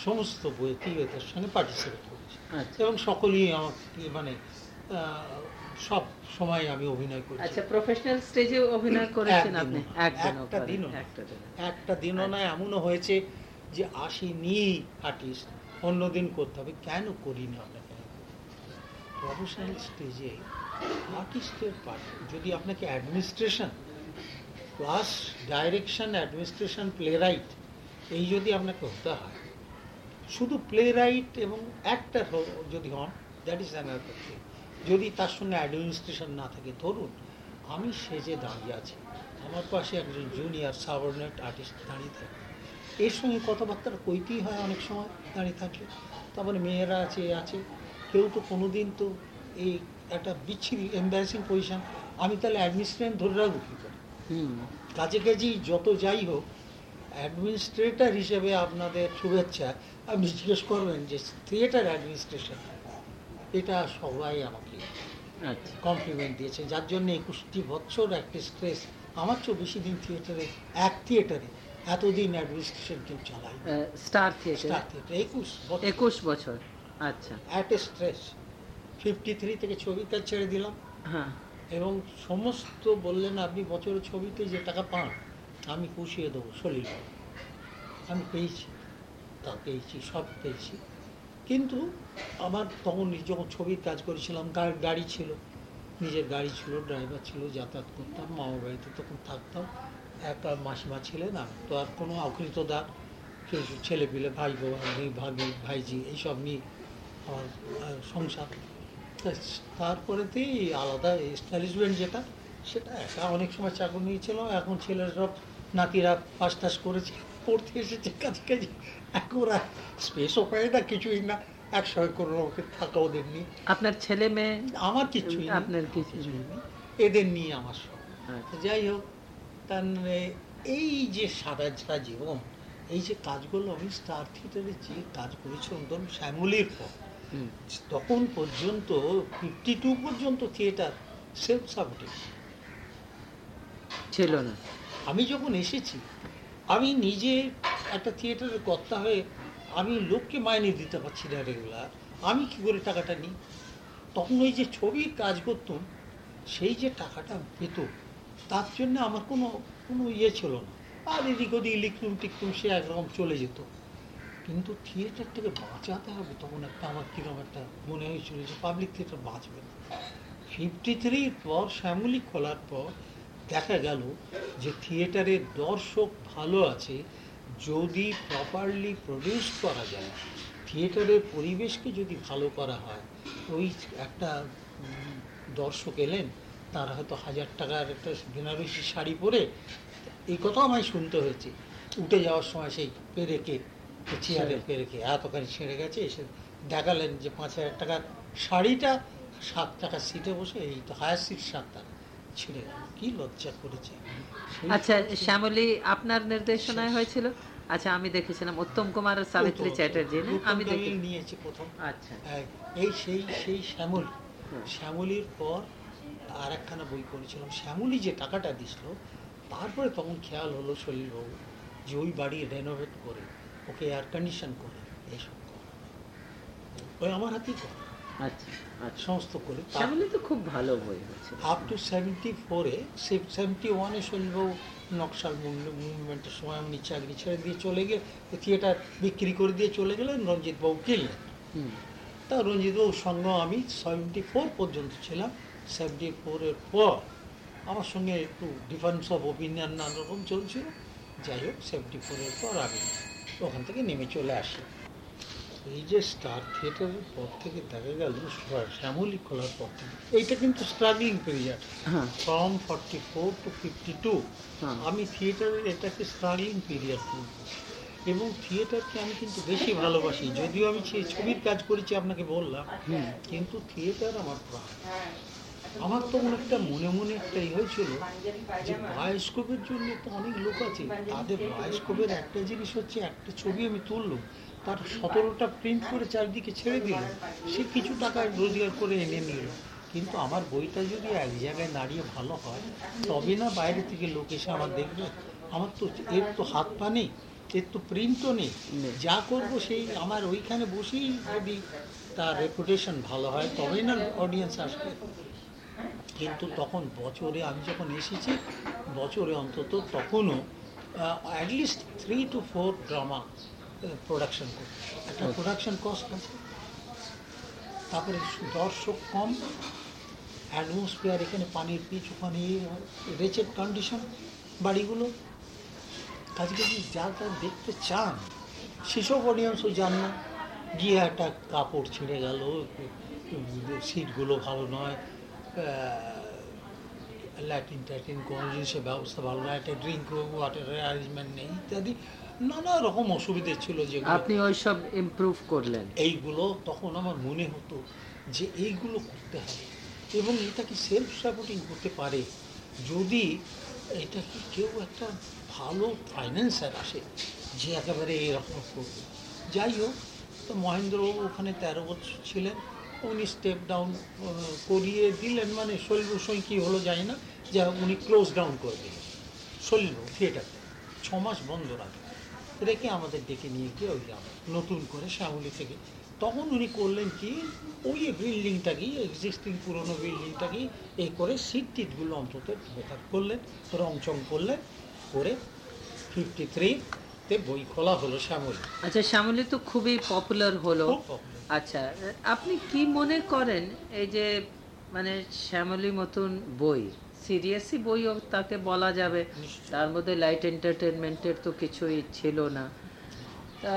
সমস্ত বইতে এদের সঙ্গে পার্টিসিপেট করেছি। আচ্ছা। এবং সকলেই আমাকে মানে সব সময় আমি অভিনয় করি আচ্ছা প্রফেশনাল স্টেজে অভিনয় করেছেন আপনি? একটা দিনও না। একটা দিনও। দিনও নয় এমনও হয়েছে যে আসিনি আর্টিস্ট অন্য দিন করতে হবে। কেন করি না আপনাকে প্রফেশনাল স্টেজে আর্টিস্টের পার্ট যদি আপনাকে administration plus direction administration play right এই যদি আপনাকে হতে হয় শুধু প্লে রাইট এবং অ্যাক্টার যদি হন দ্যাট ইজ অ্যানাদার থিং যদি তার সঙ্গে অ্যাডমিনিস্ট্রেশন না থাকে ধরুন আমি সেজে দাঁড়িয়ে আছি আমার পাশে একজন জুনিয়র সাবঅর্ডিনেট আর্টিস্ট দাঁড়িয়ে থাকে। এর সঙ্গে কথাবার্তা কইতেই হয় অনেক সময় দাঁড়িয়ে থাকে। তারপরে মেয়েরা আছে এ আছে। কেউ তো কোনো দিন তো এই একটা বিচ্ছিরি এম্বারেসিং পজিশন আমি তাহলে অ্যাডমিনিস্ট্রেশন ধরে রাখব কী করে? হুম। কাজে কাজেই যত যাই হোক অ্যাডমিনিস্ট্রেটর হিসেবে আপনাদের শুভেচ্ছা। আপনি জিজ্ঞেস করবেন যে থিয়েটার অ্যাডমিনিস্ট্রেশন এটা সবাই আমাকে কমপ্লিমেন্ট দিয়েছে। যার জন্য একুশটি বছর একটা স্ট্রেস আমার চেয়েও বেশি দিন থিয়েটারে এক থিয়েটারে এতদিন অ্যাডমিনিস্ট্রেশন কেউ চালাই স্টার থিয়েটার স্টার থিয়েটার একুশ বছর। একুশ বছর আচ্ছা। At a stretch fifty three থেকে ছবি কাজ ছেড়ে দিলাম। হ্যাঁ। এবং সমস্ত বললেন আপনি বছরের ছবিতে যে টাকা পান আমি পুষিয়ে দেবো সলিল। আমি পেয়েছি। তা পেয়েছি সব পেয়েছি। কিন্তু আমার তখন যখন ছবির কাজ করেছিলাম, গাড়ি ছিল। নিজের গাড়ি ছিল ড্রাইভার ছিল, যাতায়াত করতাম, মামার বাড়িতে তখন থাকতাম। একটা মাসিমা ছিলেন আর তো আর কোনো অকৃতদার কেউ ছেলে পিলে ভাই ভাই ভাগি ভাইজি এইসব নিয়ে আমার সংসার। তারপরেতেই আলাদা এস্টাবলিশমেন্ট যেটা, সেটা একা অনেক সময় চাকরি নিয়েছিলাম। এখন ছেলেরা সব নাতিরা পাস টাস করেছে। পড়তে এসেছে কাছে কাছে এখন ওরা স্পেসও পায় না কিছুই না। একসঙ্গে কোনো রকম থাকা ওদের নিয়ে আপনার ছেলে মেয়ে? আমার কিছুই। আপনার কিছু কিছুই নেই। এদের নিয়ে আমার সব। আচ্ছা। যাই হোক তার মানে এই যে সারা সারা জীবন এই যে কাজগুলো আমি স্টার থিয়েটারে যে কাজ করেছিলাম ধরুন শ্যামলির পর তখন পর্যন্ত ফিফটি টু পর্যন্ত থিয়েটার সেলফ সাপোর্টেড ছিল না। আমি যখন এসেছি আমি নিজে একটা থিয়েটারের কর্তা হয়ে আমি লোককে মাইনে দিতে পারছি না রেগুলার, আমি কি করে টাকাটা নিই? তখন ওই যে ছবির কাজ করতাম, সেই যে টাকাটা পেত, তার জন্য আমার কোনো কোনো ইয়ে ছিল না। আর এদিক ওদিক লিখতুম টিকতুম সে একরকম চলে যেত। কিন্তু থিয়েটারটাকে বাঁচাতে হবে তখন একটা আমার কীরকম একটা মনে হয়েছিল যে পাবলিক থিয়েটার বাঁচবে না। ফিফটি থ্রির পর, শ্যামলি খোলার পর দেখা গেল যে থিয়েটারের দর্শক ভালো আছে যদি প্রপারলি প্রডিউস করা যায় থিয়েটারের পরিবেশকে যদি ভালো করা হয় ওই একটা দর্শক এলেন তার হয়তো হাজার টাকার একটা বেনারসি শাড়ি পরে এই কথাও আমায় শুনতে হয়েছে। উঠে যাওয়ার সময় সেই পেরেকে চেয়ারে পেরেকে এতখানি ছেড়ে গেছে এসে দেখালেন যে পাঁচ হাজার টাকার শাড়িটা সাত টাকার সিটে বসে এই তো হায়ার সিট সাত টাকা ছিঁড়ে গেল। কি লজ্জা করেছে? আচ্ছা শ্যামলী আপনার নির্দেশনায় হয়েছিল? আচ্ছা আমি দেখেছিলাম। উত্তম কুমার আর সাবিত্রী চ্যাটার্জি না? আমি দলিল প্রথম। আচ্ছা। হ্যাঁ, এই সেই সেই শ্যামল। শ্যামলির পর আর একখানা বই করেছিলাম শ্যামলি যে টাকাটা দিছিল তারপরে তখন খেয়াল হলো সলিলবাবু যে ওই বাড়ি রেনোভেট করে ওকে এয়ার কন্ডিশন করে এইসব করে। ওই আমার হাতেই করে। আচ্ছা আচ্ছা। সমস্ত করে তো খুব ভালো বই আপ টু সেভেন্টি ফোরে সেভেন্টি ওয়ানে সলিলবাবু নকশাল মুভমেন্টের সময় উনি চাকরি ছেড়ে দিয়ে চলে গিয়ে থিয়েটার বিক্রি করে দিয়ে চলে গেলেন রঞ্জিতবাবু কিনলেন। হুম। তা রঞ্জিতবাবুর সঙ্গে আমি সেভেন্টি ফোর পর্যন্ত ছিলাম। সেভেন্টি ফোরের পর আমার সঙ্গে একটু ডিফারেন্স অফ ওপিনিয়ন নানা রকম চলছিল। যাই হোক সেভেন্টি ফোরের পর আমি ওখান থেকে নেমে চলে আসি। এই যে স্টার থিয়েটারের পর থেকে দেখা গেল শ্যামলি খোলার পর থেকে এইটা কিন্তু স্ট্রাগলিং পিরিয়ড হ্যাঁ। From forty four to fifty two হ্যাঁ। আমি থিয়েটারের এটাকে স্ট্রাগলিং পিরিয়ড বলব এবং থিয়েটারকে আমি কিন্তু বেশি ভালোবাসি। যদিও আমি সেই ছবির কাজ করেছি আপনাকে বললাম কিন্তু থিয়েটার আমার প্রাণ। আমার তো মনে একটা মনে মনে একটা ই হয়েছিল যে বায়োস্কোপের জন্য তো অনেক লোক আছে। তাদের বায়োস্কোপের একটা জিনিস হচ্ছে একটা ছবি আমি তুললাম তার সতেরোটা প্রিন্ট করে চারদিকে ছেড়ে দিল সে কিছু টাকা রোজগার করে এনে নিল। কিন্তু আমার বইটা যদি এক জায়গায় দাঁড়িয়ে ভালো হয় তবে না বাইরে থেকে লোক এসে আমার দেখবে আমার তো এর তো হাত পা নেই এর তো প্রিন্টও নেই। যা করব সেই আমার ওইখানে বসেই যদি তার রেপুটেশন ভালো হয় তবেই না অডিয়েন্স আসবে। কিন্তু তখন বছরে আমি যখন এসেছি বছরে অন্তত তখনও at least three to four drama production করি একটা. প্রোডাকশন কস্ট আছে। তারপরে দর্শক কম অ্যাটমসফিয়ার এখানে পানির পিচ ওখানে রেচেড কন্ডিশন বাড়িগুলো। কাজে কাজে যা যা দেখতে চান সেসব অডিয়েন্সও যান না গিয়ে একটা কাপড় ছিঁড়ে গেল সিটগুলো ভালো নয় ল্যাটিন ট্যাটিন কোনো জিনিসের ব্যবস্থা ভালো নয় একটা ড্রিঙ্ক ওয়াটারের অ্যারেঞ্জমেন্ট নেই ইত্যাদি। নানা রকম অসুবিধে ছিল যেগুলো আপনি ওইসব ইমপ্রুভ করলেন। এইগুলো তখন আমার মনে হতো যে এইগুলো করতে হবে। এবং এটা কি সেলফ সাপোর্টিং করতে পারে? যদি এটা কি কেউ একটা ভালো ফাইন্যান্সার আসে যে একেবারে এরকম করবে? যাই হোক তো মহেন্দ্রবাবু ওখানে তেরো বছর ছিলেন। উনি স্টেপ ডাউন করিয়ে দিলেন। মানে শৈলবাবুর সঙ্গে কী হলো জানি না। যা উনি ক্লোজ ডাউন করে দিলেন। শৈলবাবু থিয়েটারটা ছ মাস বন্ধ রাখেন রেখে আমাদের ডেকে নিয়ে গিয়ে ওই আবার নতুন করে শ্যামলি থেকে। তখন উনি করলেন কি ওই বিল্ডিংটাকেই এক্সিস্টিং পুরনো বিল্ডিংটাকেই এই করে সিট টিটগুলো অন্তত বেকার করলেন রং চং করলেন করে ফিফটি থ্রিতে বই খোলা হলো শ্যামলি। আচ্ছা শ্যামলী তো খুবই পপুলার হলো। আচ্ছা আপনি কি মনে করেন এই যে মানে শ্যামলী মতন বই সিরিয়াসই বইও তাকে বলা যাবে। তার মধ্যে লাইট এন্টারটেনমেন্টের তো কিছুই ছিল না। তা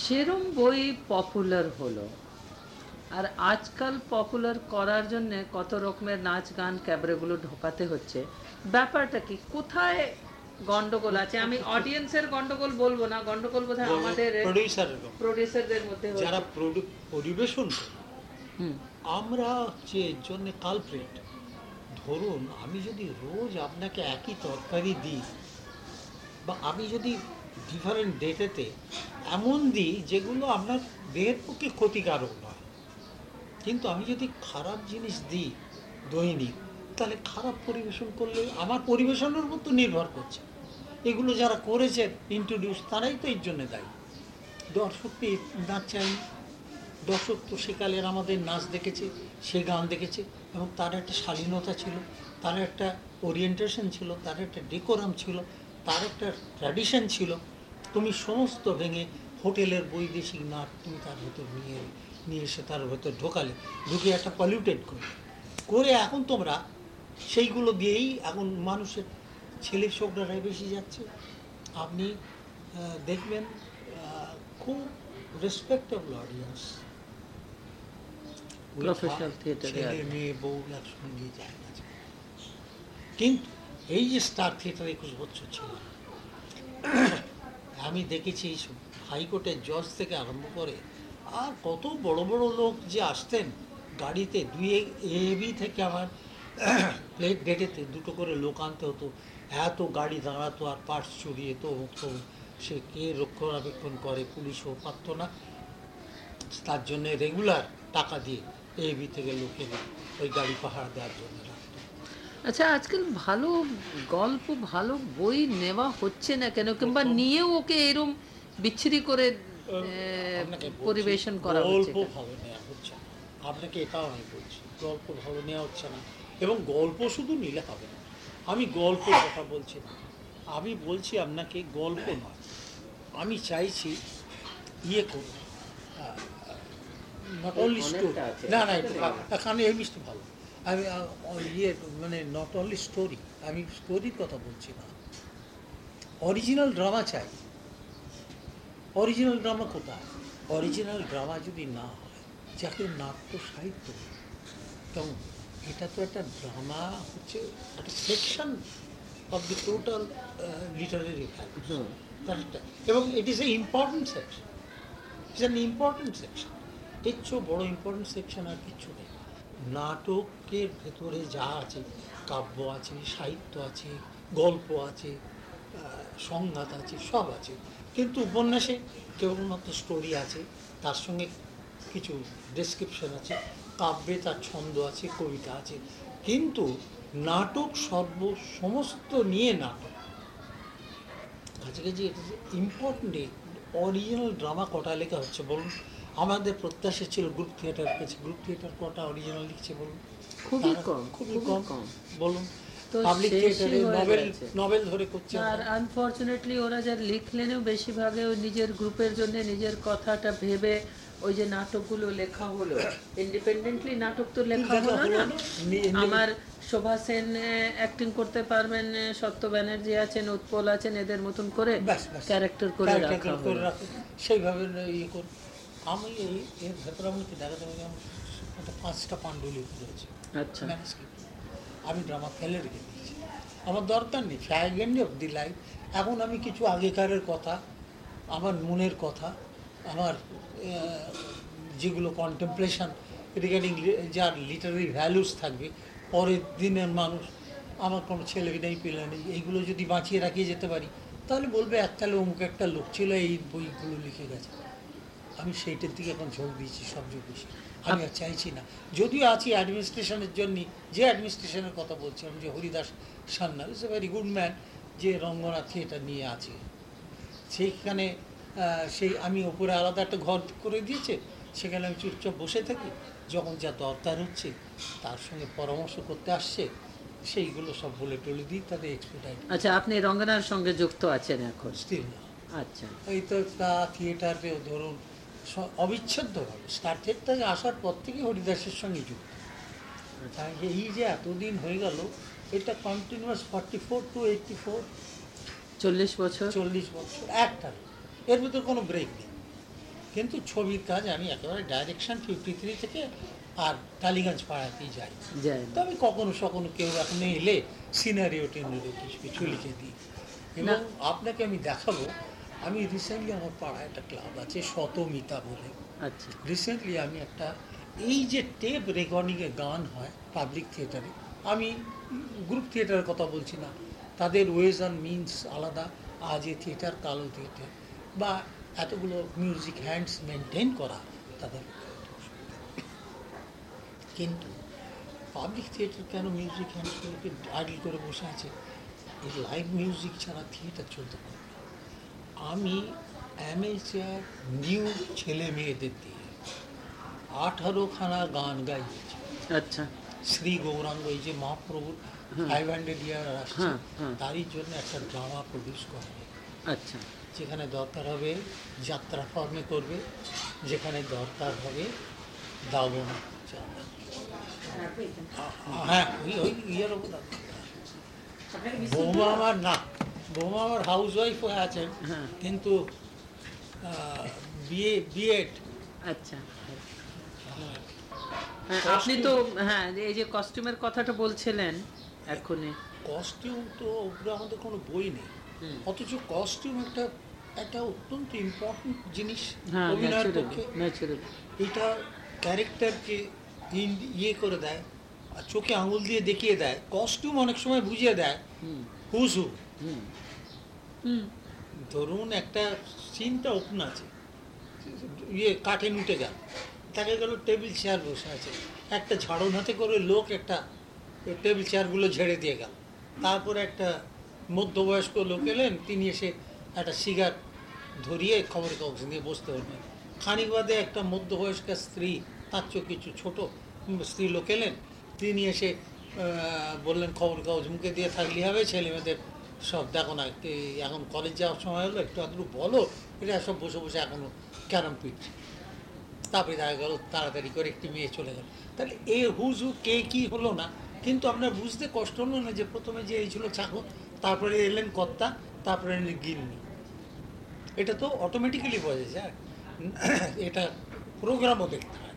সেরম বই পপুলার হলো। আর আজকাল পপুলার করার জন্যে কত রকমের নাচ গান ক্যাবরেগুলো ঢোকাতে হচ্ছে। ব্যাপারটা কি? কোথায় গন্ডগোল আছে? আমি অডিয়েন্সের গন্ডগোল বলব না। গন্ডগোল বোধহয় আমাদের প্রডিউসারদের মধ্যে যারা পরিবেশন হুম। আমরা যে এর জন্য কালপ্রিট ধরুন, আমি যদি রোজ আপনাকে একই তরকারি দিই, বা আমি যদি ডিফারেন্ট ডেটেতে এমন দিই যেগুলো আপনার দেহের পক্ষে ক্ষতিকারক নয়। কিন্তু আমি যদি খারাপ জিনিস দিই দৈনিক, তাহলে খারাপ পরিবেশন করলে আমার পরিবেশনের উপর তো নির্ভর করছে। এগুলো যারা করেছে ইন্ট্রোডিউস তারাই তো এর জন্য দায়ী। দর্শককে নাচ চাই দর্শক তো সেকালের আমাদের নাচ দেখেছে, সে গান দেখেছে এবং তার একটা শালীনতা ছিল, তার একটা ওরিয়েন্টেশন ছিল, তার একটা ডেকোরাম ছিল, তার একটা ট্র্যাডিশন ছিল। তুমি সমস্ত ভেঙে হোটেলের বৈদেশিক নাট তুমি তার ভেতর নিয়ে নিয়ে এসে তার ভেতর ঢোকালে, ঢুকে একটা পলিউটেড করে। করে এখন তোমরা সেইগুলো দিয়েই এখন মানুষের ছেলে ছোকরারাই বেশি যাচ্ছে। আপনি দেখবেন খুব রেসপেক্টেবল অডিয়েন্স Professional theatre, ছেলে. মেয়ে বউ একসঙ্গে যায় না কিন্তু এই যে স্টার থিয়েটার একুশ বছর ছিল আমি দেখেছি হাইকোর্টের জজ থেকে আরম্ভ করে আর কত বড় বড় লোক যে আসতেন গাড়িতে দুই এবি থেকে আমার প্লেট ডেটেতে দুটো করে লোক আনতে হতো এত গাড়ি দাঁড়াতো আর পার্টস চুরি তো তো সে কে রক্ষণাবেক্ষণ করে পুলিশও পারত না তার জন্য রেগুলার টাকা দিয়ে এবি থেকে লোকের ওই গাড়ি পাহাড় দেওয়ার জন্য আচ্ছা আজকাল ভালো গল্প ভালো বই নেওয়া হচ্ছে না কেন? কিংবা নিয়েও ওকে এরম বিচ্ছিরি করে পরিবেশন করা গল্প ভালো নেওয়া হচ্ছে আপনাকে এটাও আমি বলছি গল্প ভালো নেওয়া হচ্ছে না। এবং গল্প শুধু নিলে হবে না। আমি গল্প কথা বলছি না। আমি বলছি আপনাকে গল্প নয়। আমি চাইছি ইয়ে করুন। নট অনলি স্টোরি না না এই মিষ্টি ভালো। আমি ইয়ে মানে নট অনলি স্টোরি আমি স্টোরির কথা বলছি না। অরিজিনাল ড্রামা চাই। অরিজিনাল ড্রামা কোথায়? অরিজিনাল ড্রামা যদি না হয় যাকে নাট্য সাহিত্য কেমন? এটা তো একটা ড্রামা হচ্ছে একটা section of the total literary. এবং it is a important section it's an important section চেয়েও বড় ইম্পর্টেন্ট সেকশন আর কিছু নেই। নাটকের ভেতরে যা আছে, কাব্য আছে, সাহিত্য আছে, গল্প আছে সংঘাত আছে, সব আছে। কিন্তু উপন্যাসে কেবলমাত্র স্টোরি আছে, তার সঙ্গে কিছু ডেসক্রিপশন আছে, কাব্যে তার ছন্দ আছে, কবিতা আছে। কিন্তু নাটক সর্ব সমস্ত নিয়ে নাটক। কাছাকাছি এটা ইম্পর্টেন্ট অরিজিনাল ড্রামা কটা লেখা হচ্ছে বলুন? আমাদের প্রত্যাশা ছিল গ্রুপ থিয়েটার কাছে গ্রুপ থিয়েটার কটা অরিজিনাল লিখছে বলুন? খুবই কম, খুবই খুবই কম কম। বলুন। পাবলিক থিয়েটারে নভেল নভেল ধরে করছে আর আনফর্চুনেটলি ওরা যা লিখলেনও বেশিরভাগে নিজের গ্রুপের জন্য নিজের কথাটা ভেবে ওই যে নাটকগুলো লেখা হলো। ইন্ডিপেন্ডেন্টলি নাটক তো লেখা হলো না। আমার শোভা সেন অ্যাক্টিং করতে পারবেন সত্য ব্যানার্জি আছেন উৎপল আছেন এদের মতন করে। ক্যারেক্টার করে রাখো। সেইভাবে ইয়ে করুন আমি এই এর ভেতরে আমি কি দেখাতে পারি আমার একটা পাঁচটা পাণ্ডুলিপি রয়েছে আচ্ছা। আমি ড্রামা ফেলে রেখে দিয়েছি আমার দরকার নেই ফ্র্যাগমেন্ট অফ দি লাইফ এখন আমি কিছু আগেকারের কথা আমার মনের কথা আমার যেগুলো কন্টেম্পলেশন রিগার্ডিং যার লিটারারি ভ্যালুস থাকবে পরের দিনের মানুষ আমার কোনো ছেলে নেই পেলে নেই এইগুলো যদি বাঁচিয়ে রাখিয়ে যেতে পারি তাহলে বলবে এককালে অমুক একটা লোক ছিল এই বইগুলো লিখে গেছে আমি সেইটার দিকে এখন ঝোঁক দিয়েছি সবচেয়ে বেশি আমি আর চাইছি না। যদিও আছি অ্যাডমিনিস্ট্রেশনের জন্য যে অ্যাডমিনিস্ট্রেশনের কথা বলছিলাম যে Haridas Sanna is a very good man যে রঙ্গনাথ থিয়েটার নিয়ে আছে। সেইখানে সেই আমি ওপরে আলাদা একটা ঘর করে দিয়েছে সেখানে আমি চুপচাপ বসে থাকি। যখন যা দরকার হচ্ছে তার সঙ্গে পরামর্শ করতে আসছে সেইগুলো সব বলে টলে দিই তাদের এক্সপেটাইট আচ্ছা আপনি রঙ্গনার সঙ্গে যুক্ত আছেন এখন? স্টিল আচ্ছা। এই তো তা থিয়েটারে ধরুন অবিচ্ছেদ্যভাবে। স্টার থেকে আসার পর থেকে হরিদাসের সঙ্গে যুক্ত। তাই এই যে এতদিন হয়ে গেল এটা continuous forty four to eighty four চল্লিশ বছর। চল্লিশ বছর একটা এর ভিতরে কোনো ব্রেক নেই। কিন্তু ছবির কাজ আমি একেবারে ডাইরেকশন ফিফটি থ্রি থেকে আর টালিগঞ্জ পাড়াতেই যাই। তো আমি কখনো সখনো কেউ এখন এলে সিনারিও টেনারিও কিছু কিছু লিখে দিই। এবং আপনাকে আমি দেখাবো আমি রিসেন্টলি আমার পাড়ায় একটা ক্লাব আছে শতমিতা বলে। আচ্ছা। রিসেন্টলি আমি একটা এই যে টেপ রেকর্ডিংয়ে গান হয় পাবলিক থিয়েটারে আমি গ্রুপ থিয়েটারের কথা বলছি না তাদের ওয়েজ অ্যান্ড মিনস আলাদা আজ এ থিয়েটার কালো থিয়েটার বা এতগুলো মিউজিক হ্যান্ডস মেনটেন করা তাদের কিন্তু পাবলিক থিয়েটার কেন মিউজিক হ্যান্ডসগুলোকে আইডল করে বসে আছে? এই লাইভ মিউজিক ছাড়া থিয়েটার চলতে পারে। আমি অ্যামেচার নিউ ছেলে মেয়েদের দিয়ে আঠারোখানা গান গাইছি আচ্ছা। শ্রী গৌরাঙ্গ এই যে মহাপ্রভুর। ফাইভ হান্ড্রেড ইয়ার আসছে হ্যাঁ, হ্যাঁ। তারই জন্য একটা ড্রামা প্রডিউস করা আচ্ছা। যেখানে দরকার হবে যাত্রা ফর্মে করবে যেখানে দরকার হবে দাবন হ্যাঁ ওই ওই ইয়ের। বৌমা আমার না। বৌমা আমার হাউস ওয়াইফ হয়ে আছেন হ্যাঁ। কিন্তু বিয়ে বিএড আচ্ছা। হ্যাঁ। আপনি তো হ্যাঁ এই যে কস্টিউমের কথাটা বলছিলেন এখনই কস্টিউম তো ওগুলো আমাদের কোনো বই নেই। অথচ কস্টিউম একটা একটা অত্যন্ত ইম্পর্টেন্ট জিনিস হ্যাঁ অভিনয়ের পক্ষে। এটা ক্যারেক্টারকে ইয়ে করে দেয় আর চোখে আঙুল দিয়ে দেখিয়ে দেয়। কস্টিউম অনেক সময় বুঝিয়ে দেয় হুজ হু ধরুন একটা সিনটা ওপেন আছে। ইয়ে কাঠে উঠে গেল দেখা গেল টেবিল চেয়ার বসে আছে। একটা ঝাড়ন হাতে করে লোক একটা টেবিল চেয়ারগুলো ঝেড়ে দিয়ে গেল। তারপরে একটা মধ্যবয়স্ক লোক এলেন। তিনি এসে একটা সিগার ধরিয়ে খবরের কাগজ নিয়ে বসতে হলেন। খানিক বাদে একটা মধ্যবয়স্কা স্ত্রী, তার চেয়েও কিছু ছোট স্ত্রী লোক এলেন। তিনি এসে বললেন, খবর কাগজ মুখে দিয়ে থাকলে হবে ছেলে মেয়েদের সব, দেখো না এখন কলেজ যাওয়ার সময় হলো, একটু আধটু বলো এটা সব বসে বসে এখনও ক্যারাম পিটছে। তারপরে দেখা গেল, তাড়াতাড়ি করে একটি মেয়ে চলে গেল। তাহলে এ হুজু কে কি হলো না? কিন্তু আপনার বুঝতে কষ্ট হলো না যে প্রথমে যে এই ছিল চাকর, তারপরে এলেন কর্তা, তারপরে এলেন গিন্নি। এটা তো অটোমেটিক্যালি বোঝা যায় এটা প্রোগ্রামও দেখতে হয়।